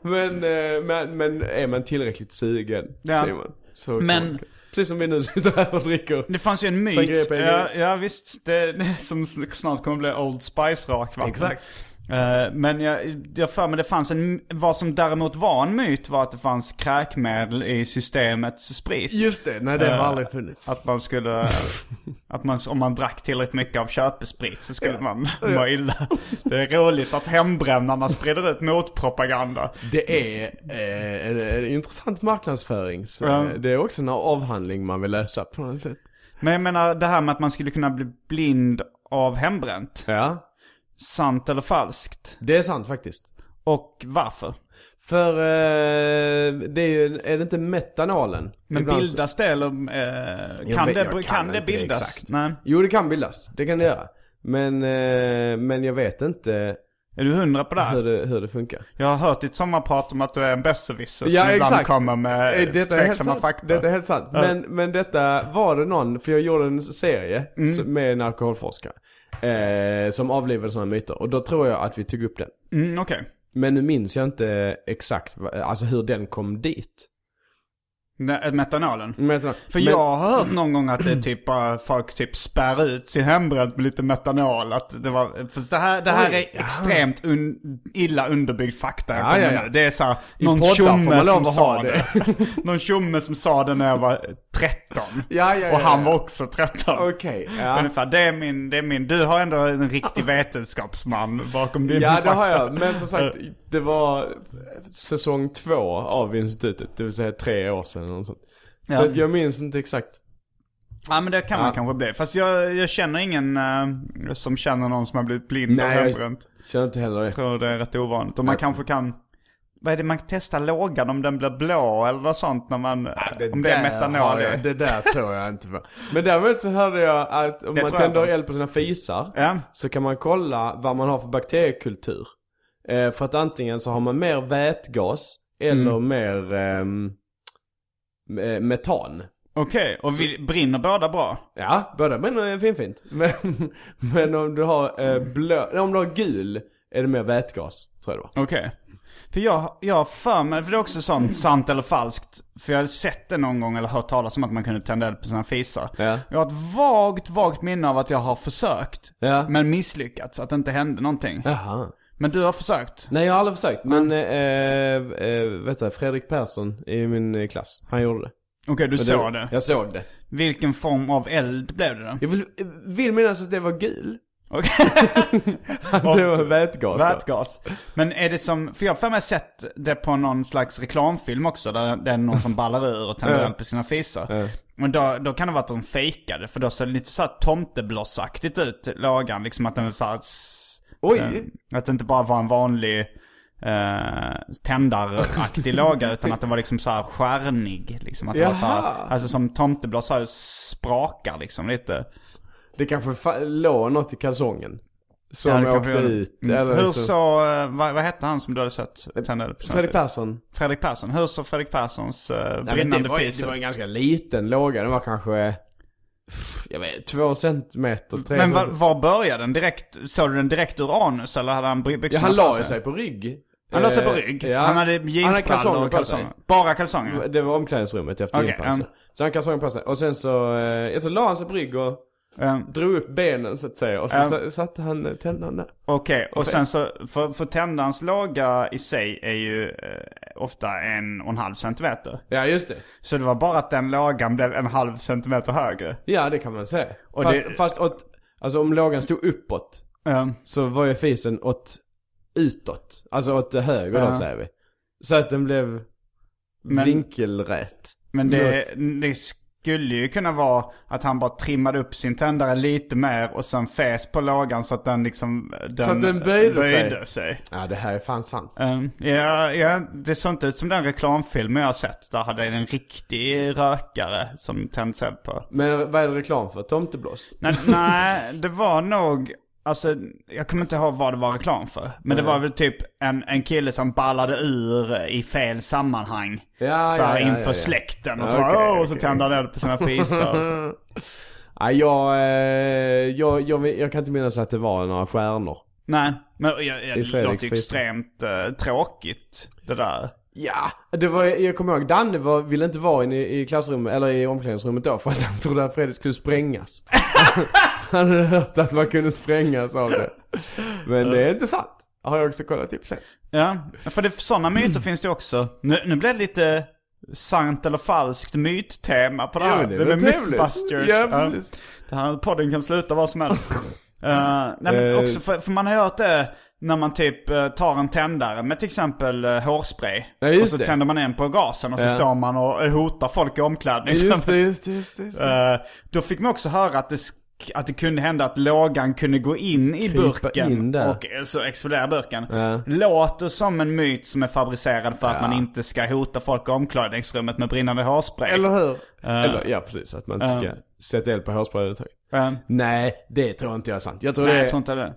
Men, eh, men, men är man tillräckligt sugen, Ja. man. Så kan Men- man- Precis som vi nu sitter här och dricker. Det fanns ju en Sangria myt. på Ja, ja visst. Det, det som snart kommer bli Old Spice rakvatten. Exakt. Eh, Men jag, jag för mig det fanns en, vad som däremot var en myt var att det fanns kräkmedel i systemets sprit. Just det, nej det har Eh, aldrig funnits. Att man skulle, [laughs] att man, om man drack tillräckligt mycket av köpesprit så skulle man må illa. Det är roligt att hembrännarna sprider ut motpropaganda. Det är eh, en, en intressant marknadsföring. Så Ja. Det är också en avhandling man vill läsa på något sätt. Men jag menar det här med att man skulle kunna bli blind av hembränt. Ja, Sant eller falskt? det är sant faktiskt. Och varför? För eh, det är ju, är det inte metanolen? Men Ibland så- bildas det eller eh, kan, vet- det, kan, kan det bildas? exakt. Nej. Jo det kan bildas, det kan det göra. Men, eh, men jag vet inte Är du hundra på det här? hur det, hur det funkar. Jag har hört ditt sommarprat om att du är en besserwisser Ja, som ibland exakt. kommer med Eh, Detta tveksamma fakta. Detta är helt sant. Men, men detta var det någon, för jag gjorde en serie s- med en alkoholforskare. Eh, som avlivade sådana myter. Och då tror jag att vi tog upp den. Mm, okej. Men nu minns jag inte exakt, alltså hur den kom dit. Okay. Metanolen. Men, För jag har hört någon gång att det är typ bara folk typ spär ut sin hembränt med lite metanol. Att det var, för det här, det här Oj, är ja. extremt un, illa underbyggd fakta. Ja, ja, ja. Det är såhär, någon tjomme som sa ha det. [laughs] någon tjomme som sa det när jag var 13. Ja, ja, Och han var också 13. Okej, ja. Ungefär, det är min, det är min, du har ändå en riktig [laughs] vetenskapsman bakom din Ja det fakta. har jag, men som sagt [laughs] det var säsong två av institutet, det vill säga tre år sedan eller något sånt. Så Ja. att jag minns inte exakt. Ja men det kan man Ja. kanske bli. Fast jag, jag känner ingen eh, som känner någon som har blivit blind Nej, och jag- hembränt. Känner inte heller det. Jag tror det är rätt ovanligt. Och man Jag kanske kan... Vad är det man testar lågan om den blir blå eller något sånt när man... om det är metanol jag, Det där tror jag inte på. Men däremot så hörde jag att om Det man jag tänder eld på sina fisar Ja. så kan man kolla vad man har för bakteriekultur. Eh, för att antingen så har man mer vätgas eller Mm. mer eh, metan. Okej, och vi, brinner båda bra? Ja, båda men är finfint. [laughs] Men, men om du har eh, blå, om du har gul är det mer vätgas, tror jag det var. Okej. För jag, jag för mig, för det är också sånt sant eller falskt. För jag har sett det någon gång eller hört talas om att man kunde tända eld på sina fisar. Ja. Jag har ett vagt, vagt minne av att jag har försökt. Ja. Men misslyckats, att det inte hände någonting. Jaha. Men du har försökt? Nej jag har aldrig försökt, men eh, eh, vet du, Fredrik Persson i min eh, klass, han gjorde det. Okej, du Och såg det. Jag såg det. Vilken form av eld blev det då? Jag vill, vill minnas att det var gul. Okej. [laughs] det var vätgas då. Vätgas. Men är det som, för jag har för mig sett det på någon slags reklamfilm också, där det är någon som ballar ur och tänder [laughs] eld på sina fisar. Men då, då kan det vara att de fejkade, för då ser det lite såhär tomteblossaktigt ut, lågan. Liksom att den är såhär... Oj. eh, Att det inte bara var en vanlig eh, tändaraktig [laughs] låga, utan att det var liksom såhär stjärnig. Liksom att det var Jaha. såhär, alltså som såhär sprakar liksom lite. Det kanske låg något i kalsongen. Som Ja, det åkte ut. Mm. Eller Hur liksom- så, eh, vad, vad hette han som du hade sett tända eld på sina Fredrik? Persson. Fredrik Persson. Hur såg Fredrik Perssons uh, Nej, brinnande det, var, fis det var en ganska liten låga. Den var kanske, jag vet, två centimeter, tre Men var, var började den direkt? Såg du den direkt ur anus eller hade han by- Ja, byxorna han la ju sig på rygg. Han la sig på Eh, rygg? Ja. Han hade kalsonger jeansbrallor och sig. kalsonger? Bara kalsonger? Det var omklädningsrummet efter Okej, gympausen. ja. Så han kalsonger på sig. Och sen så, eh, ja, så la han sig på rygg och Ja. drog upp benen så att säga. Och så sa- satte han tänderna där. Okej, och Och sen så, för, för tändans låga i sig är ju eh, ofta en och en halv centimeter. Ja, just det. Så det var bara att den lågan blev en halv centimeter högre. Ja, det kan man säga. Och fast, det- fast åt, alltså om lågan stod uppåt Ja. så var ju fisen åt utåt. Alltså åt höger Ja. då säger vi. Så att den blev Men- vinkelrätt. Men det, det skulle ju kunna vara att han bara trimmade upp sin tändare lite mer och sen fäs på lågan så att den liksom... Den, Så att den böjde sig. böjde sig. Ja, det här är fan sant. Um, ja, ja, det såg inte ut som den reklamfilmen jag har sett. Där hade en riktig rökare som tänds eld på. Men vad är det reklam för? Tomteblås? Nej, nej, det var nog, alltså jag kommer inte ihåg vad det var reklam för. Men det var väl typ en, en kille som ballade ur i fel sammanhang. Ja, så här ja, ja, inför släkten och så, Okej, åh, och så tände han eld på sina fisar. [laughs] Ja, jag, eh, jag, jag, vet- jag kan inte minnas att det var några stjärnor. Nej, men jag, jag, det låter ju extremt eh, tråkigt det där. Ja, det var, jag kommer ihåg, Danne var, ville inte vara inne i, i klassrummet, eller i omklädningsrummet då för att han trodde att Fredrik skulle sprängas. [laughs] han hade hört att man kunde sprängas av det. Men det är inte sant. har jag också kollat upp sen. Ja, för det, sådana myter finns det också. Nu, nu blev det lite sant eller falskt myttema på det Ja, här. men det det trevligt. Mythbusters. Ja, precis. Den här podden kan sluta vad som helst. uh, [laughs] nej men Eh. också för, för man har hört det när man typ eh, tar en tändare med till exempel uh, hårspray. Ja, och så det. tänder man en på gasen och så Ja. står man och hotar folk i omklädningsrummet. Just det, just det, just det. Just det. Eh, då fick man också höra att det, att det kunde hända att lågan kunde gå in i Krypa burken in och eh, så explodera burken. Ja. Låter som en myt som är fabricerad för att Ja. man inte ska hota folk i omklädningsrummet med brinnande hårspray. Eller hur? Eh. Eller, ja precis, att man inte ska sätta eld på hårspray. Eh, Nej, det tror jag inte jag är sant. Jag tror nej, det jag är, tror inte det.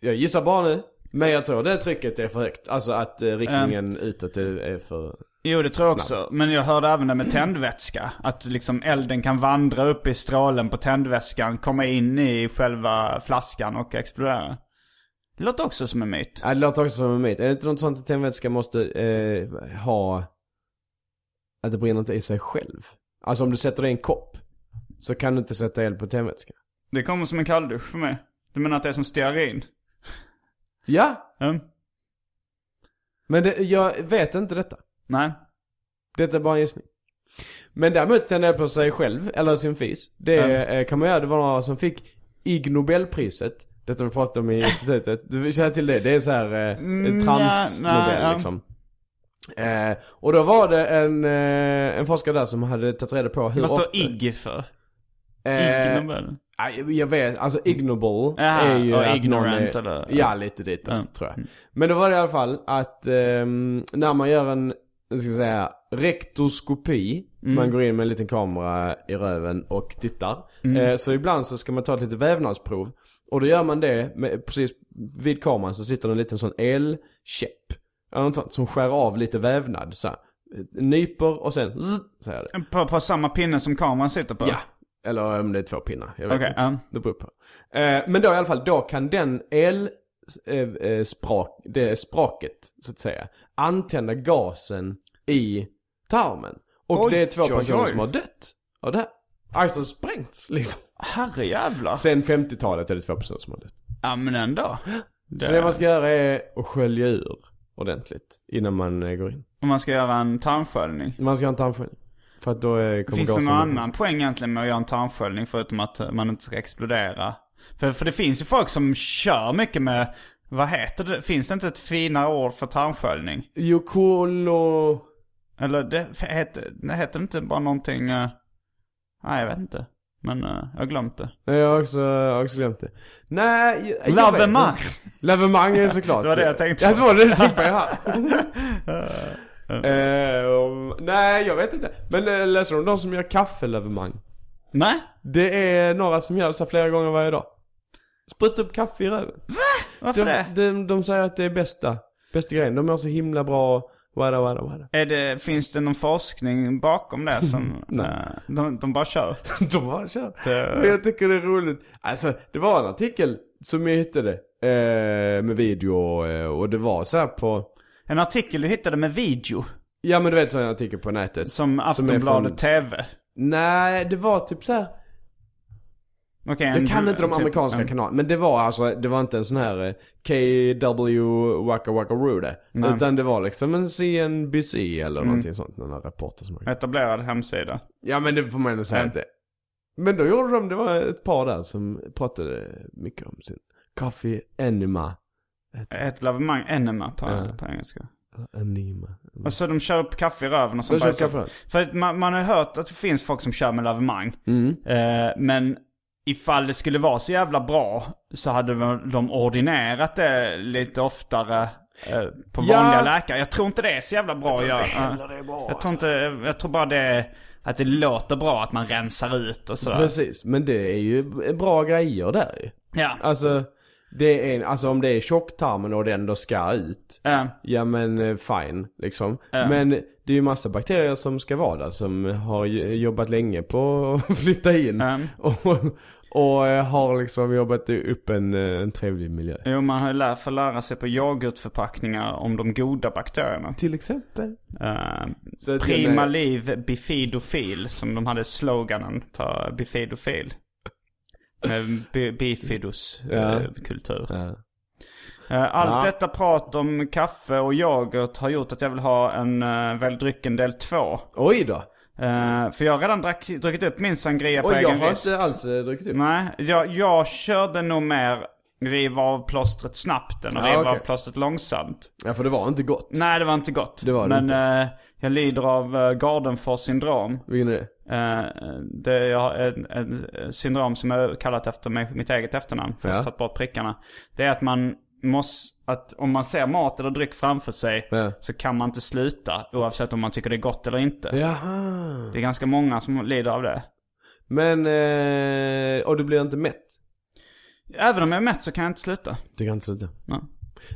jag gissar bara nu. Men jag tror det trycket är för högt. Alltså att eh, riktningen utåt är, är för... Jo, det tror jag också. Men jag hörde även det med tändvätska. Att liksom elden kan vandra upp i strålen på tändväskan, komma in i själva flaskan och explodera. Det låter också som en myt. Ja, det låter också som en myt. Är det inte något sånt att tändvätska måste eh, ha... Att det brinner inte i sig själv? Alltså om du sätter det i en kopp. Så kan du inte sätta eld på tändvätska. Det kommer som en kalldusch för mig. Du menar att det är som stearin? Ja! Mm. Men det, jag vet inte detta. Nej. Detta är bara en gissning. Men däremot tända eld på sig själv, eller sin fis. Det eh, kan man göra. Det var några som fick Ig Nobelpriset. Detta vi pratat om i [laughs] institutet. Du känner till det? Det är så här eh, Mm, ja, liksom. Eh, och då var det en, eh, en forskare där som hade tagit reda på hur Vad står ofta... IG för? Eh, Ig Nobel? nej, jag vet, alltså ignoble Jaha, är ju och att någon ignorant är, eller- Ja, lite ditåt Ja. tror jag. Men då var det i alla fall att ehm, när man gör en, jag ska säga, rektoskopi. Mm. Man går in med en liten kamera i röven och tittar. Mm. Eh, så ibland så ska man ta ett litet vävnadsprov. Och då gör man det, med, precis vid kameran så sitter det en liten sån elkäpp. Eller något sånt, som skär av lite vävnad så här. Nyper och sen zzz, säger det. På, på samma pinne som kameran sitter på? Ja. Eller om det är två pinnar, jag vet Okej, inte. ja. Det beror på. Eh, men då i alla fall, då kan den el, eh, eh, sprak, det spraket, så att säga, antända gasen i tarmen. Och Oj, det är två oj, personer oj. som har dött av det här. Alltså sprängts liksom. Herrejävlar. Sen 50-talet är det två personer som har dött. Ja men ändå. Så det man ska göra är att skölja ur ordentligt innan man eh, går in. Om man ska göra en tarmsköljning. Man ska ha en tarmsköljning. För att då eh, kommer Finns det någon annan poäng egentligen med att göra en tarmsköljning förutom att eh, man inte ska explodera? För, för det finns ju folk som kör mycket med, vad heter det? Finns det inte ett finare ord för tarmsköljning? Jokolo... Eller det heter, det heter inte bara någonting, eh, nej jag vet inte. Men eh, jag har glömt det. Nej, jag har också, jag har också glömt det. Nej, jag, Lavemang! Lavemang är såklart. Det var det jag tänkte Ja, på. så var det du tänkte på. Eh, om- nej, jag vet inte. Men äh, läser du om de som gör kaffelavemang? Nej? Det är några som gör så flera gånger varje dag. Spruta upp kaffe i röven. Varför De, det? de, de säger att det är bästa, bästa grejen. De mår så himla bra, wada wada wada. Är det, finns det någon forskning bakom det som, [laughs] Nej. eh, de, de bara kör? [laughs] De bara kör. Det- Men jag tycker det är roligt. Alltså, det var en artikel som jag hittade. Eh, med video eh, och det var så här på... En artikel du hittade med video. Ja men du vet så en artikel på nätet. Som Aftonbladet från- TV. Nej, det var typ så här. Okej, Jag kan inte de typ- amerikanska en- kanalerna. Men det var alltså, det var inte en sån här eh, KW Waka Waka Rude. Nej. Utan det var liksom en CNBC eller Mm. någonting sånt. Någon reporter som Etablerad hemsida. Ja men det får man ändå säga att det Men då gjorde de, det var ett par där som pratade mycket om sin Coffee Enema. Ett lavemang enema på, Ja. på engelska. Enema. Och så de kör upp kaffe i röven och sånt kör kaffe. För man, man har hört att det finns folk som kör med lavemang. Mm. Eh, men ifall det skulle vara så jävla bra så hade de ordinerat det lite oftare eh, på Ja. vanliga läkare. Jag tror inte det är så jävla bra att göra. det är bra. alltså. Jag tror inte, jag tror bara det att det låter bra att man rensar ut och sådär. Precis, men det är ju bra grejer där ju. Ja. Alltså, det är alltså om det är tjocktarmen och den då ska ut. Eh, Ja men eh, fine, liksom. Ja. Men det är ju massa bakterier som ska vara där som har jobbat länge på [laughs] att flytta in. eh. Och, och eh, har liksom jobbat upp en, eh, en trevlig miljö. Jo, man har ju lärt, för lära sig på yoghurtförpackningar om de goda bakterierna. Till exempel. Att Prima jag- liv bifidofil, som de hade sloganen på bifidofil. Med bi- bifidus Ja. Ja. Allt Ja. detta prat om kaffe och yoghurt har gjort att jag vill ha en uh, Välj drycken del 2. Oj då. Eh, för jag har redan drack, druckit upp min sangria på Och jag egen har risk. inte alls eh, druckit upp. Nej, jag, jag körde nog mer riva av plåstret snabbt än att Ja, riva okej. av plåstret långsamt. Ja, för det var inte gott. Nej, det var inte gott. Det var det Men inte. eh, jag lider av uh, Gardenfors syndrom. Vilken är det? Eh, det jag har ett, syndrom som jag kallat efter mig, mitt eget efternamn. För att Ja. ta bort prickarna. Det är att man måste, att om man ser mat eller dryck framför sig Ja. så kan man inte sluta. Oavsett om man tycker det är gott eller inte. Jaha. Det är ganska många som lider av det. Men, eh, och du blir inte mätt? Även om jag är mätt så kan jag inte sluta. Du kan inte sluta. Ja.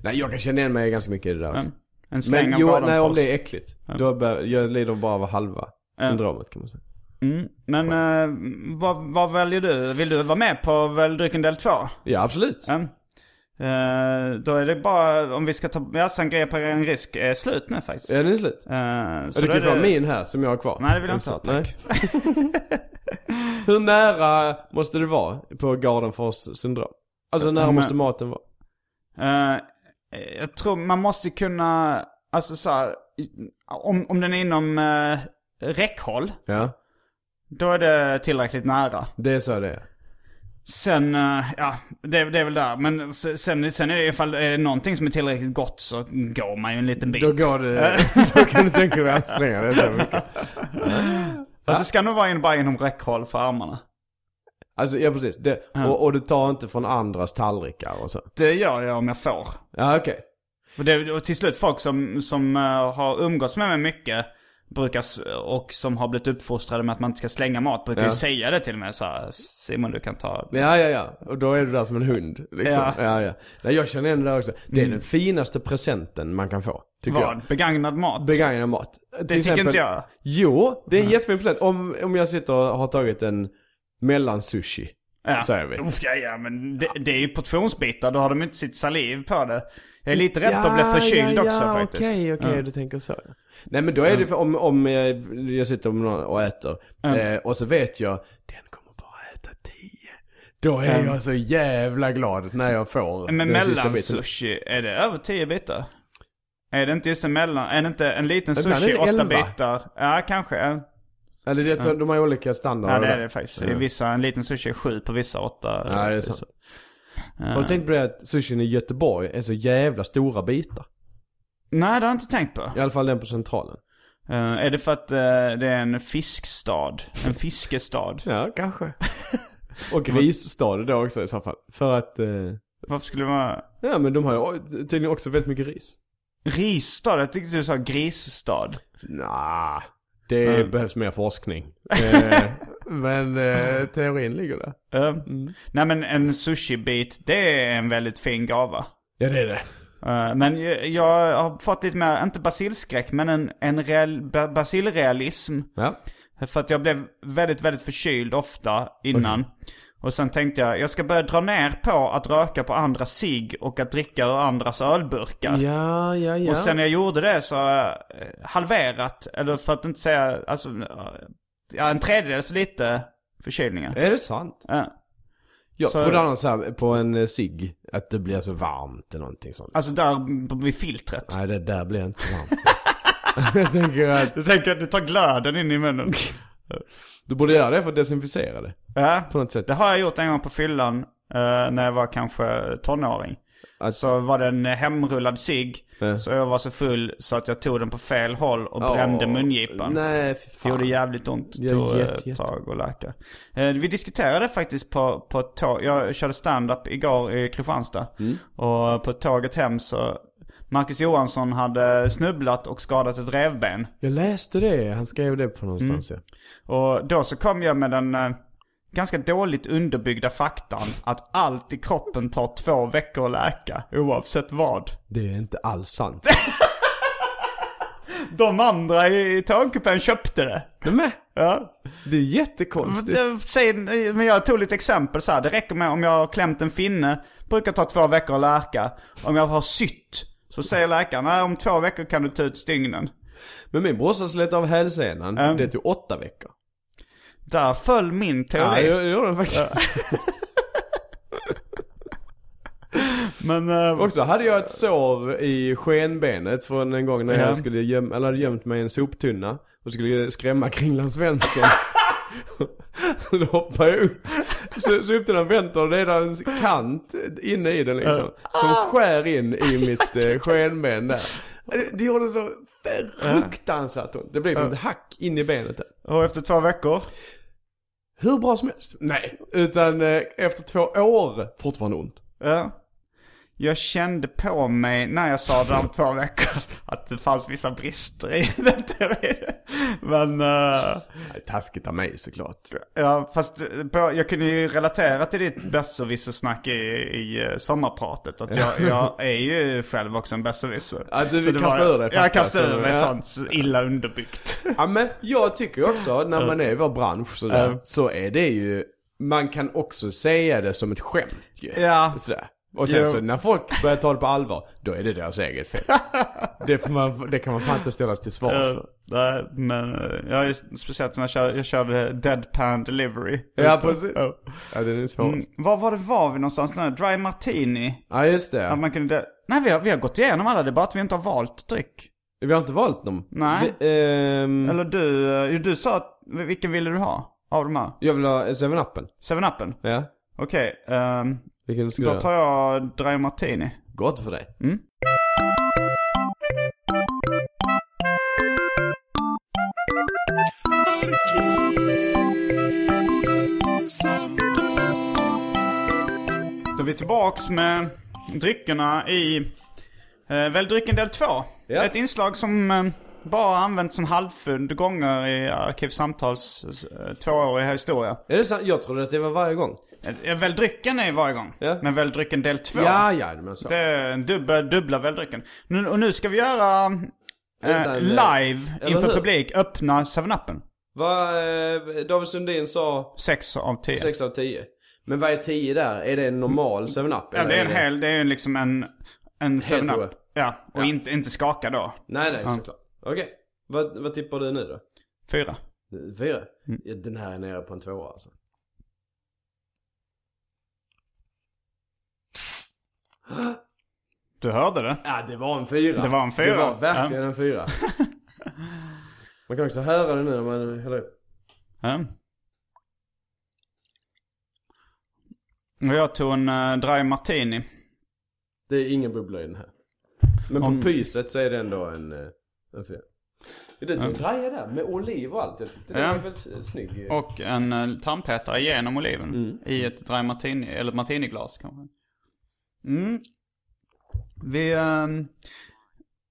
Nej, jag kan känna igen mig ganska mycket i det där också. En, släng Men jo, nej om det är äckligt. Då bör, jag lider bara av halva syndromet kan man säga. Mm. Men eh, vad, vad väljer du? Vill du vara med på Välj drycken del 2? Ja, absolut. Ja. Eh, då är det bara, om vi ska ta, ja sangria på en risk är slut nu faktiskt. Är den slut? Eh, Ja, så du kan få det- min här som jag har kvar. Nej det vill jag inte ha tack. [laughs] Hur nära måste det vara på Gardenfors syndrom? Alltså nära Men- måste maten vara? Eh, jag tror man måste kunna, alltså så här, om, om den är inom uh, räckhåll, Ja, då är det tillräckligt nära. det är så det är. Sen, eh, ja, det, det är väl där. Men se- sen, sen är det ifall är det någonting som är tillräckligt gott så går man ju en liten bit. Då går det, [laughs] då kan du tänka dig att anstränga dig så mycket. Fast det ska nog vara in, bara inom räckhåll för armarna. Alltså ja precis. Det, och, och du tar inte från andras tallrikar och så. Det gör jag om jag får. Ja okej. Och, det, och till slut folk som, som eh, har umgåtts med mig mycket brukar, och som har blivit uppfostrade med att man inte ska slänga mat brukar Ja. ju säga det till mig så här, Simon du kan ta... Ja, ja, ja. Och då är du där som en hund. Liksom. Ja. Ja. Ja, Nej, jag känner igen det där också. Det är den finaste presenten man kan få. Tycker Vad? Begagnad mat? jag. Begagnad mat. det tycker inte jag. Jo, det är en jättefin present. Om, om jag sitter och har tagit en mellansushi. Ja. Säger vi. Uff, ja, ja, men det, det är ju portionsbitar, då har de inte sitt saliv på det. Jag är lite rädd för att bli förkyld ja, också ja, faktiskt. Okej, okej, Ja. du tänker så. ja. Nej men då är det för, om, om jag, jag sitter med någon och äter. Eh, och så vet jag, den kommer bara äta tio. Då är jag så jävla glad när jag får Men biten. mellansushi, är det över 10 bitar? Är det inte just en mellan, är det inte en liten Ibland sushi, är det 8 elva. bitar? Ja, kanske. Ja, Eller det, ja. de har ju olika standarder. ja det är det faktiskt. I vissa, en liten sushi är 7 på vissa 8. Ja, det är sant. Har du tänkt på det att sushin i Göteborg är så jävla stora bitar? Nej, det har jag inte tänkt på. I alla fall den på centralen. Eh, är det för att eh, det är en fiskstad? En fiskestad? [laughs] Ja, kanske. [laughs] och risstad då också i så fall. För att, eh, Varför skulle det vara... ja men de har ju tydligen också väldigt mycket ris. Risstad? Jag tyckte du sa grisstad. Nah, det Mm. behövs mer forskning. [laughs] men eh, teorin ligger där. Eh, Nej men en sushi-bit, det är en väldigt fin gava. Ja det är det. Eh, Men jag, jag har fått lite mer, inte basilskräck, men en, en real, ba- basilrealism. Ja. För att jag blev väldigt, väldigt förkyld ofta innan. Och sen tänkte jag, jag ska börja dra ner på att röka på andra cigg och att dricka ur andras ölburkar. Ja, ja, ja. Och sen när jag gjorde det så har jag eh, halverat, eller för att inte säga, alltså, ja, en tredjedel så lite förkylningar. Är det sant? Ja. Jag Så- trodde annars så här, på en eh, cigg att det blir så varmt eller någonting sånt. Alltså där vid filtret. Nej det där blir inte så varmt. [laughs] jag tänker att Du tänker att du tar glöden in i munnen. du borde göra det för att desinficera det. Ja, På något sätt. det har jag gjort en gång på fyllan. eh, när jag var kanske tonåring. Att, Så var det en hemrullad cigg. Så jag var så full så att jag tog den på fel håll och brände Åh, mungipan. Nej, Det fan. gjorde jävligt ont. Ja, tog jätte, ett tag att läka. Eh, vi diskuterade faktiskt på, på ett tåg. Jag körde stand-up igår i Kristianstad. Mm. Och på tåget hem så Marcus Johansson hade snubblat och skadat ett revben. Jag läste det, han skrev det på någonstans Mm. ja. Och då så kom jag med den eh, ganska dåligt underbyggda faktan att allt i kroppen tar två veckor att läka, oavsett vad. Det är inte alls sant. [laughs] De andra i tågkupén köpte det. Men, Ja. det är jättekonstigt. Säg, men jag tog lite exempel så här. Det räcker med om jag har klämt en finne, brukar ta två veckor att läka. Om jag har sytt, så säger läkaren, nej om två veckor kan du ta ut stygnen. Men min brorsa slet av hälsenan, Mm. det tog åtta veckor. Där föll min Ja, teori. det det gjorde han faktiskt. [laughs] Men... eh, Också hade jag ett sår i skenbenet från en gång när Ja. jag skulle göm, eller hade gömt mig i en soptunna och skulle skrämma Kringland Svensson. [laughs] så då hoppade jag upp. Så, så soptunnan väntar och det är en kant inne i den liksom. Som skär in i mitt eh, skenben där. Det, det gjorde så fruktansvärt ont. Det blev som ett hack in i benet där. och efter två veckor? Hur bra som helst. Nej, utan eh, efter två år fortfarande ont. Ja. Jag kände på mig när jag sa det om två veckor att det fanns vissa brister i [laughs] den teorin. Men, uh, taskigt av mig såklart. ja fast eh, jag kunde ju relatera till ditt besserwisser-snack i, i eh, sommarpratet. Att jag, jag [laughs] är ju själv också en besserwisser. Ja, du kastar ur dig Jag så- ur mig ja. sånt illa underbyggt. [laughs] Ja men jag tycker också när man är i vår bransch sådär, Ja. så är det ju, man kan också säga det som ett skämt ju. Ja. Sådär. Och sen så när folk börjar ta det på allvar, då är det deras eget fel. [laughs] det, man, det kan man fan inte ställas till svars Uh, för. nej, men uh, jag är speciellt när jag körde, jag körde deadpan delivery. Ja precis. Ja. Ja det är Mm, svårast. var det var vi någonstans? nu? Dry martini. Ja just det. Att man kunde... Nej vi har, vi har gått igenom alla, det är bara att vi inte har valt dryck. Vi har inte valt dem. Nej. Vi, ehm, Eller du, eh, du sa att, vilken ville du ha? Av de här? Jag vill ha 7-Upen. 7-Upen? Ja. Okej, ehm, Vilken ska du då tar jag Dry martini. Gott för dig. Mm. Då är vi tillbaks med dryckerna i eh, Välj drycken del 2. Ja. Ett inslag som eh, bara har använts en halvfund gånger i Arkivsamtals eh, tvååriga historia. Är det sant? Jag trodde att det var varje gång. Eh, Välj drycken är varje gång. Ja. Men Välj drycken del 2. Ja, ja, men så. Det är en dubbla, dubbla väldrycken. Nu, och nu ska vi göra eh, live inför hur? publik öppna 7-Upen. Vad eh, David Sundin sa 6 av 10. 6 av 10. Men vad är 10 där? Är det en normal 7-Up? Ja, det är en hel, det är liksom en, en Helt 7-Up. OE. Ja, och Ja. Inte, inte skaka då. Nej, nej, såklart. Okej. Vad, vad tippar du nu då? Fyra. Fyra? Mm. Den här är nere på en tvåa alltså. Du hörde det? Ja, det var en fyra. Det var en fyra. Det var verkligen en fyra. man kan också höra det nu när man häller upp. Ja. Och jag tog en uh, dry martini. Det är ingen bubblor i den här. Men Om- på pyset så är det ändå en, eh, en fyra. Det är en draja där med oliv och allt. Jag tyckte det Ja. var väldigt eh, snygg. Och en uh, tandpetare genom oliven. Mm. I ett dry martini, eller martiniglas kanske. Mm. Vi, ehm,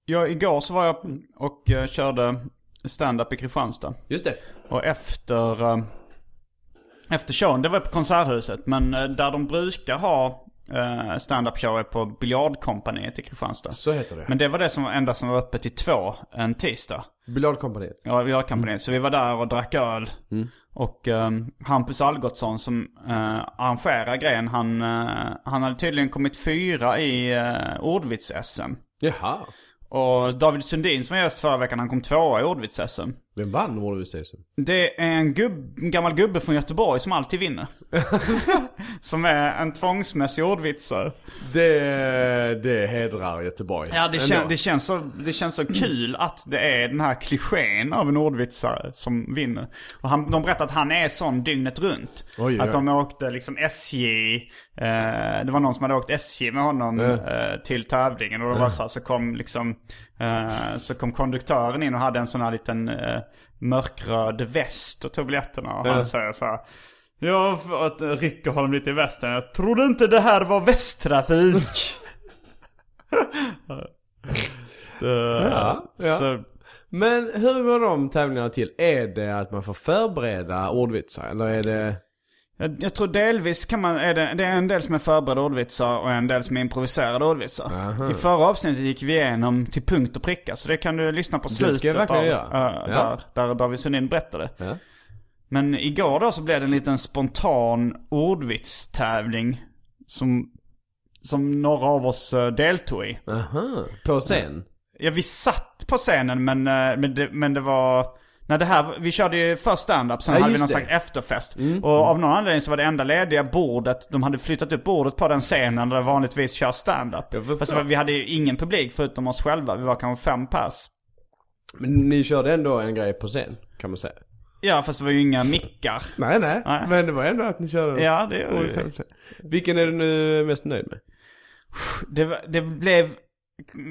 ja igår så var jag och eh, körde stand-up i Kristianstad. Just det. Och efter, eh, efter showen, det var på Konserthuset, men där de brukar ha uh, stand-up show är på Biljardkompaniet i Kristianstad. Så heter det. Men det var det som var enda som var öppet till två en tisdag. Biljardkompaniet. Ja, Biljardkompaniet. Så vi var där och drack öl. Mm. Och um, Hampus Algotsson som uh, arrangerar grejen, han, eh, han hade tydligen kommit fyra i uh, ordvits-SM. Jaha. Och David Sundin som var gäst förra veckan, han kom tvåa i ordvits-SM. Vem vann vi säga så. Det är en, gubb, en gammal gubbe från Göteborg som alltid vinner. [laughs] som är en tvångsmässig ordvitsare. Det, det hedrar Göteborg. Ja, det, kän, det, känns så, det känns så kul att det är den här klichén av en ordvitsare som vinner. Och han, de berättar att han är sån dygnet runt. Oj, Att de åkte liksom SJ, eh, det var någon som hade åkt SJ med honom Ja. eh, till tävlingen. Och det var så, här, så kom liksom, eh, så kom konduktören in och hade en sån här liten eh, mörkröd väst och tog biljetterna. Och han säger så här. Ja, för att eh, rycker honom lite i västen. Jag trodde inte det här var västtrafik. [laughs] Ja, ja. Så, Men hur går de tävlingarna till? Är det att man får förbereda ordvitsar eller är det... jag, jag tror delvis kan man, är det, det är en del som är förberedda ordvitsar och en del som är improviserade ordvitsar. Aha. I förra avsnittet gick vi igenom till punkt och pricka, så det kan du lyssna på ska jag slutet verkligen av, göra. eh, Ja. där, där David Sundin berättade. Ja. Men igår då så blev det en liten spontan ordvitstävling som, som några av oss eh, deltog i. Aha. På scen? Ja, vi satt på scenen men, eh, men, det, men det var Nej det här, vi körde ju först stand-up, sen Ja, hade vi någon det. slags efterfest. Och av någon anledning så var det enda lediga bordet, de hade flyttat upp bordet på den scenen där vanligtvis kör stand-up. Fast vi hade ju ingen publik förutom oss själva, vi var kanske fem pers. Men ni körde ändå en grej på scen, kan man säga. Ja fast det var ju inga mickar. Nej, nej. Nej. Men det var ändå att ni körde Ja det det. Tv-scen. Vilken är du nu mest nöjd med? Det, det blev,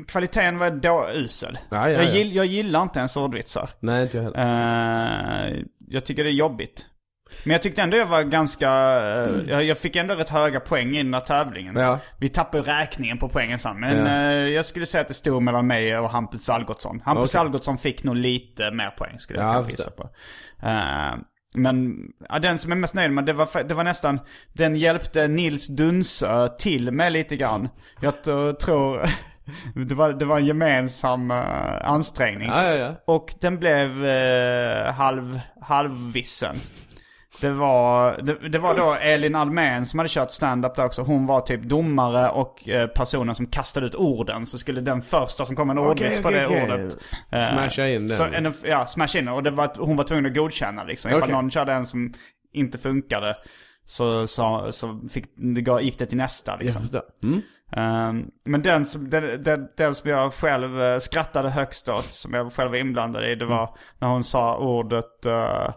kvaliteten var då usel. Ja, ja, jag, ja. gill, jag gillar inte ens ordvitsar. Nej, inte jag heller. Eh, jag tycker det är jobbigt. Men jag tyckte ändå jag var ganska, eh, jag, jag fick ändå rätt höga poäng i den här tävlingen. Ja. Vi tappade räkningen på poängen sen. Men Ja. eh, jag skulle säga att det stod mellan mig och Hampus Algotsson. Hampus Okej. Algotsson fick nog lite mer poäng skulle jag Ja, kunna jag gissa på. Eh, men ja, den som är mest nöjd med, det var, det var nästan, den hjälpte Nils Dunsö till med lite grann. Jag tror, [laughs] det var, det var en gemensam eh, ansträngning. Ja, ja, ja. Och den blev eh, halv, halvvissen. Det var, det, det var då Elin Almén som hade kört stand-up där också. Hon var typ domare och eh, personen som kastade ut orden. Så skulle den första som kom en ordvits på okej, det okej. ordet. eh, Smasha in den. Så, en, ja, smasha in. Och det var, hon var tvungen att godkänna liksom. Ifall någon körde en som inte funkade. Så, så, så fick, det gick det till nästa liksom. förstår. Mm. Ehm, men den som, den, den, den som jag själv eh, skrattade högst åt, som jag själv var inblandad i, det var när hon sa ordet, uh,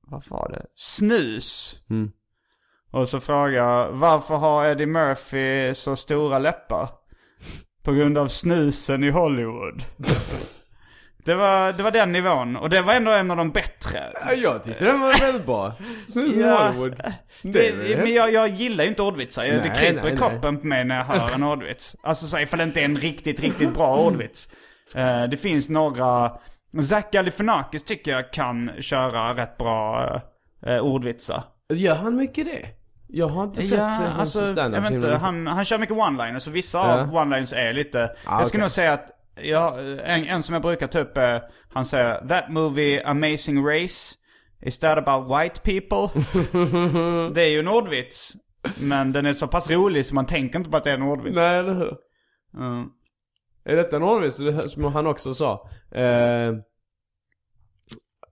vad var det? Snus. Mm. Och så frågade jag, varför har Eddie Murphy så stora läppar? På grund av snusen i Hollywood. [laughs] det, var, det var den nivån, och det var ändå en av de bättre. Ja, jag tyckte den var väldigt bra. [laughs] Snus Ja. Hollywood. Det Det, men jag, jag gillar ju inte ordvitsar. Jag- det Nej, kryper nej, i kroppen på mig när jag hör en ordvits. Alltså så ifall det inte är en riktigt, riktigt bra [laughs] ordvits. Eh, det finns några... Zach Galifianakis tycker jag kan köra rätt bra uh, ordvitsar. Gör han mycket det? Jag har inte sett Ja, eh, hans alltså, standup han, han kör mycket one-liners och vissa Ja. av one-liners är lite... jag skulle okej. nog säga att, ja, en, en som jag brukar ta upp är, han säger That movie Amazing Race, is that about white people? [laughs] det är ju en ordvits. Men den är så pass rolig så man tänker inte på att det är en ordvits. Nej, eller hur? Mm. Är detta en ordvits som han också sa? Eh,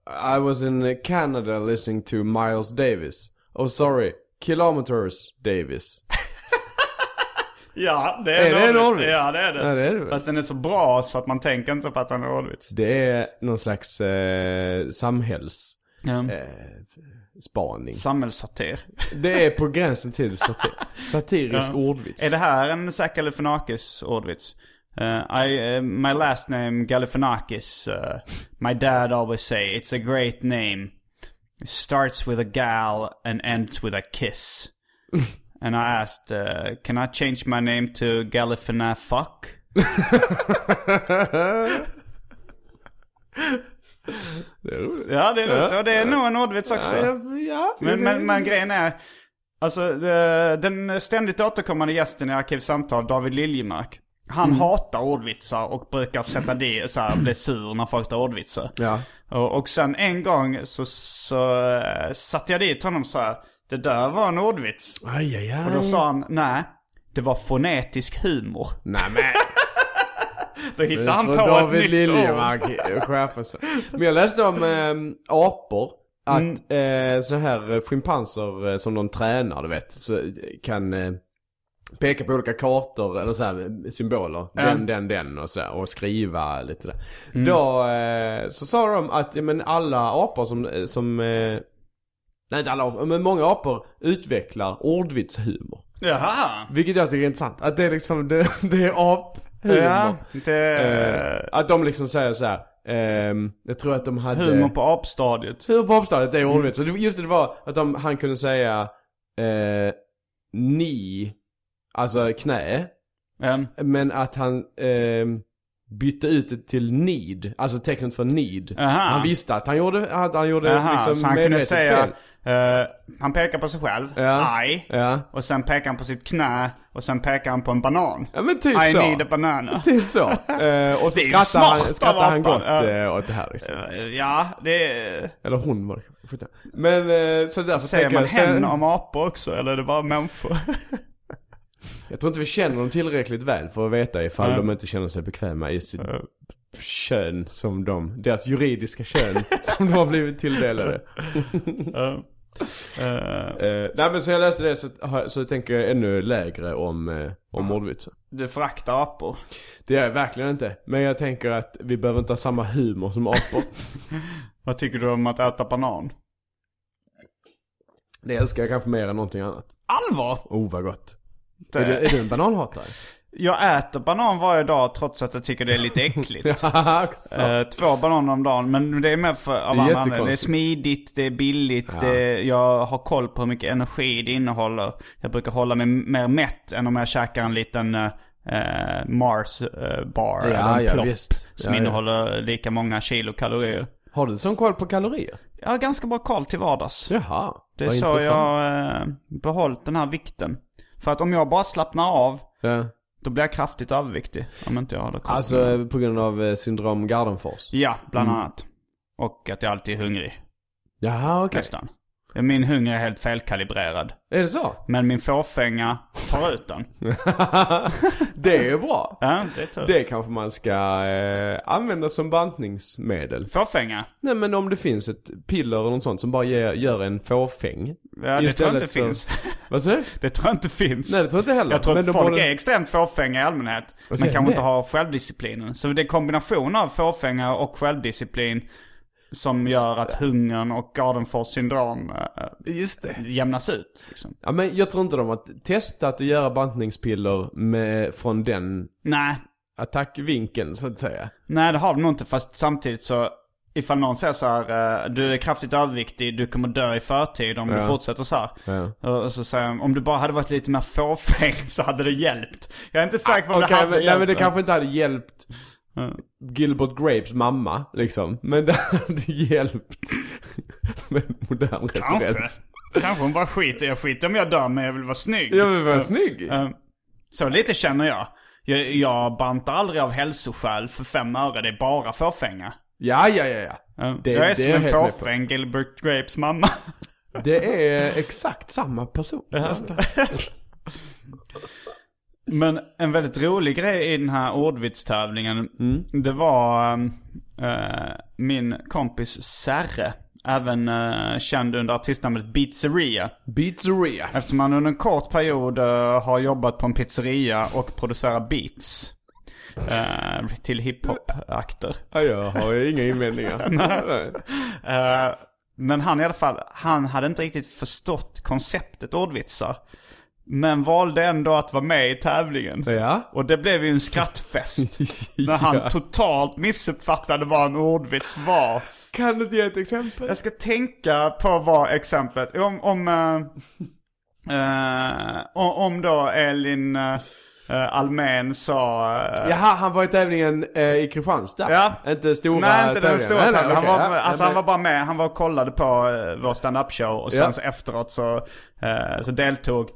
I was in Canada listening to Miles Davis. Oh sorry, kilometers Davis. Ja, det Är är, en ordvits? Ja, det är det. Ja, det är det. Fast den är så bra så att man tänker inte på att den är ordvits. Det är någon slags eh, samhälls... Ja. Eh, spaning. Samhällssatir. Det är på gränsen till satir. [laughs] Satirisk Ja. ordvits. Är det här en Zach Galifianakis ordvits? Uh, I, uh, my last name Galifianakis. Uh, my dad always say it's a great name. It starts with a gal and ends with a kiss. [laughs] and I asked, uh, can I change my name to Galifianafuck? Det är roligt. Ja, det är roligt. Ja. Och det är nog en ordvits också. Ja, ja, Men, men, men grejen är, alltså den ständigt återkommande gästen i Arkivsamtal, David Liljemark. Han Mm. hatar ordvitsar och brukar sätta det så här, bli sur när folk tar ordvitsar. Ja. Och, och sen en gång så, så äh, satte jag dit honom så här, det där var en ordvits. Aj, aj, aj. Och då sa han, nej, det var fonetisk humor. Nej men. [laughs] Då hittade han på ett David nytt ord. Liljemark skärpa sig. Men jag läste om ähm, apor. Att Mm. eh, så här eh, schimpanser eh, som de tränar, du vet, så, eh, kan eh, peka på olika kartor eller så här, symboler. Den, den, den och sådär. Och skriva lite där. Mm. Då eh, så sa de att ja, men alla apor som, eh, som eh, Nej inte alla apor, men många apor utvecklar ordvitshumor. Jaha. Vilket jag tycker är intressant. Att det är liksom, det, det är aphumor. Ja, det... Eh, att de liksom säger så här. ehm, jag tror att de hade... humor på apstadiet. Humor på apstadiet, det är ordvits. Mm. Just det, var att de, han kunde säga eh, ni, alltså knä. Mm. Men att han ehm, bytte ut det till need, alltså tecknet för need. Aha. Han visste att han gjorde, att han gjorde liksom så han kunde säga, eh, han pekar på sig själv, Ja. I. Ja. Och sen pekar han på sitt knä och sen pekar han på en banan. ja men typ I så. need a banana. [laughs] Typ så. Eh, och så skrattar han, skrattar han gott eh, åt det här liksom. Ja, det. Eller hon var det. Men så därför Säger man hen om apor också eller är det bara människor? [laughs] jag tror inte vi känner dem tillräckligt väl för att veta ifall Nej. de inte känner sig bekväma i sitt kön som de, deras juridiska kön [laughs] som de har blivit tilldelade. Uh, Uh, nej men så jag läste det så, så tänker jag ännu lägre om, uh, om ordvitsar. du föraktar apor. Det är jag verkligen inte. Men jag tänker att vi behöver inte ha samma humor som apor. [laughs] Vad tycker du om att äta banan? det älskar jag kanske mer än någonting annat. Allvar? Oh vad gott. Det- Är, du, är du en bananhatare? [laughs] Jag äter banan varje dag trots att jag tycker det är lite äckligt. [laughs] Ja. Eh, två bananer om dagen, men det är mer för av andra anledningar. Det är smidigt, det är billigt, det, jag har koll på hur mycket energi det innehåller. Jag brukar hålla mig mer mätt än om jag käkar en liten eh, Mars eh, bar Ja, eller en ja, plopp visst. som Ja, ja. innehåller lika många kilokalorier. Har du sån koll på kalorier? Jag har ganska bra koll till vardags. Jaha. Det är så intressant. jag eh, behållit den här vikten. För att om jag bara slappnar av, Ja. då blir jag kraftigt överviktig. Om inte jag håller koll. Alltså eh, på grund av eh, syndrom Gardenfors? Ja, bland Mm. annat. Och att jag alltid är hungrig. Jaha okej. Nästan. Min hunger är helt felkalibrerad. Är det så? Men min fåfänga tar ut den. [laughs] det är bra. Ja, det är. Det kanske man ska eh, använda som bantningsmedel. Fåfänga? Nej men om det finns ett piller eller något sånt som bara ger, gör en fåfäng. Ja, det tror jag inte för- finns. [laughs] Vad säger du? Det tror jag inte finns. Nej det tror jag inte heller. jag tror men att folk borde- är extremt fåfänga i allmänhet. Men kanske inte har självdisciplinen. Så det är kombination av fåfänga och självdisciplin som gör att hungern och Gardenfors syndrom äh, Just det. jämnas ut. Liksom. Ja men jag tror inte de har testat att göra bantningspiller med, från den Nej, attackvinkeln så att säga. nej det har de nog inte. Fast samtidigt så, ifall någon säger så här, eh, du är kraftigt överviktig, du kommer dö i förtid om du Ja. fortsätter så här. Ja. Och så säger de, om du bara hade varit lite mer fåfäng [laughs] så hade det hjälpt. Jag är inte säker på om Ah, Okej, det hade men, nej, hjälpt. men det kanske inte hade hjälpt Ja. Gilbert Grapes mamma liksom. Men det hade [laughs] hjälpt med modern Kanske. referens. Kanske hon bara skiter jag skiter om jag dör men jag vill vara snygg. Jag vill vara snygg. Eh, Så lite känner jag. jag. Jag bantar aldrig av hälsoskäl för fem öre, det är bara fåfänga. Ja, ja, ja, ja. Eh, Det- jag är det som är en fåfäng Gilbert Grapes mamma. Det är exakt samma person. [laughs] Men en väldigt rolig grej i den här ordvitstävlingen, Mm. det var eh, min kompis Serre. Även eh, känd under artistnamnet Beatzeria. Pizzeria. Eftersom han under en kort period eh, har jobbat på en pizzeria och producerat beats. eh, till hiphop-akter. Ja, jag har ju inga invändningar. [laughs] Men han i alla fall, han hade inte riktigt förstått konceptet ordvitsar. Men valde ändå att vara med i tävlingen. Ja. Och det blev ju en skrattfest. [laughs] När han Ja. totalt missuppfattade vad en ordvits var. Kan du inte ge ett exempel? Jag ska tänka på vad exemplet, om, om, eh, eh, om, då Elin uh, Almen sa... eh, Jaha, han var i tävlingen eh, i Kristianstad? Ja. Inte stora Nej, inte den tävlingen. stora Nej, nej, tävlingen. Han, okej, var, ja. alltså, Ja, han var bara med, han var och kollade på uh, vår stand-up show och sen Ja. så efteråt så, eh, så deltog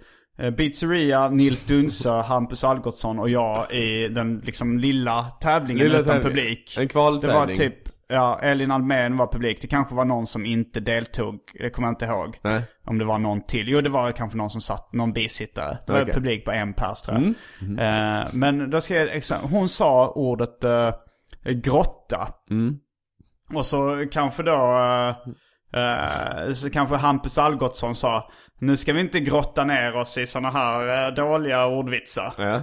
uh, Beatzeria, Nils Dunse, Hampus Algotsson och jag i den liksom lilla tävlingen Lilla utan tävling. publik. En Det kvaltävling. var typ, ja, Elin Almen var publik. Det kanske var någon som inte deltog. Det kommer jag inte ihåg. Nej. Om det var någon till. Jo, det var kanske någon som satt, någon bisittare. Det var Okej. publik på en pers tror jag. Eh, men då ska jag, hon sa ordet eh, grotta. Och så kanske då, eh, eh, så kanske Hampus Algotsson sa, nu ska vi inte grotta ner oss i sådana här eh, dåliga ordvitsar. Ja. Eh,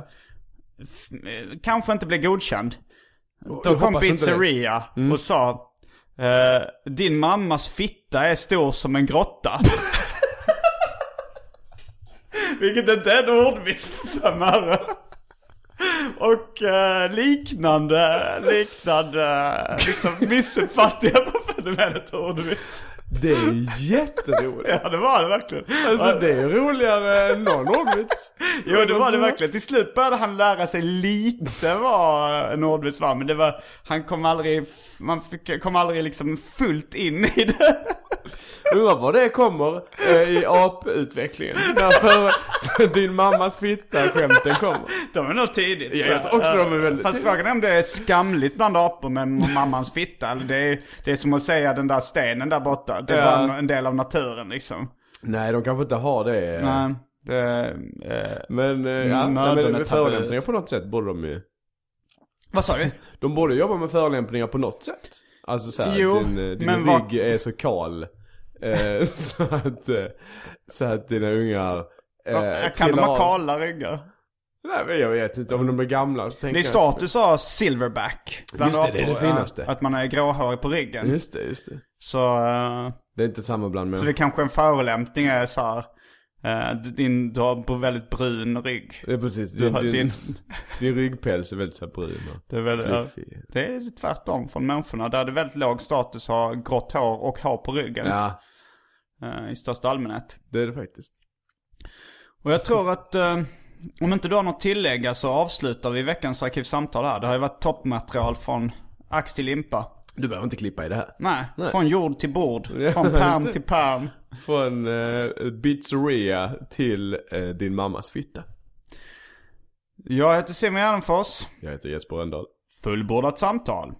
Kanske inte bli godkänd. Jag Då kom. Pizzeria och sa eh, Din mammas fitta är stor som en grotta. [laughs] Vilket inte är en ordvits för öre. Och eh, liknande, liknande, liksom missuppfattningar på fenomenet ordvits. Det är jätteroligt. [laughs] Ja det var det verkligen. Alltså det är roligare än någon ordvits. [laughs] Jo det var det verkligen. Till slut började han lära sig lite vad en ordvits var. Men det var, han kom aldrig, man fick, kom aldrig liksom fullt in i det. [laughs] Undrar var det kommer eh, i aputvecklingen. Därför [laughs] din mammas fitta skämten kommer. De är nog tidigt. Ja, jag tror också de är väldigt Fast tidigt. frågan är om det är skamligt bland apor med mammans fitta. Eller det är, det är som att säga den där stenen där borta. Det bara en, en del av naturen liksom. Nej, de kanske inte har det. Nej, det, eh, Men, eh, ja, nej, men förolämpningar på något sätt borde de ju. Vad sa du? De borde jobba med förolämpningar på något sätt. Alltså såhär, din, eh, din men rygg vad- är så kal. Eh, [laughs] så att, eh, så att dina ungar eh, kan de ha av. kala ryggar? Nej men jag vet inte, om de är gamla så tänker Det är jag- status att ha silverback. bland Just det, det är det finaste. Att man är gråhårig på ryggen. Just det, just det. Så, eh, Det är inte samma bland så människor. det kanske en förolämpning är så här. eh, din, du har väldigt brun rygg. Det är precis. Din, har din, din- [laughs] din ryggpäls är väldigt så brun och Det är, väl, ja, fluffig. det är tvärtom från människorna. Där är det väldigt låg status att ha grått hår och hår på ryggen. Ja, eh, I största allmänhet. det är det faktiskt. Och jag tror att eh, om inte du har något tillägga så avslutar vi veckans arkivsamtal här. Det har ju varit toppmaterial från ax till limpa. Du behöver inte klippa i det här. Nej, Nej. från jord till bord. [laughs] Från det. till perm. Från eh, pizzeria till eh, din mammas fitta. Jag heter Simon Gärdenfors. Jag heter Jesper Rönndahl. Fullbordat samtal.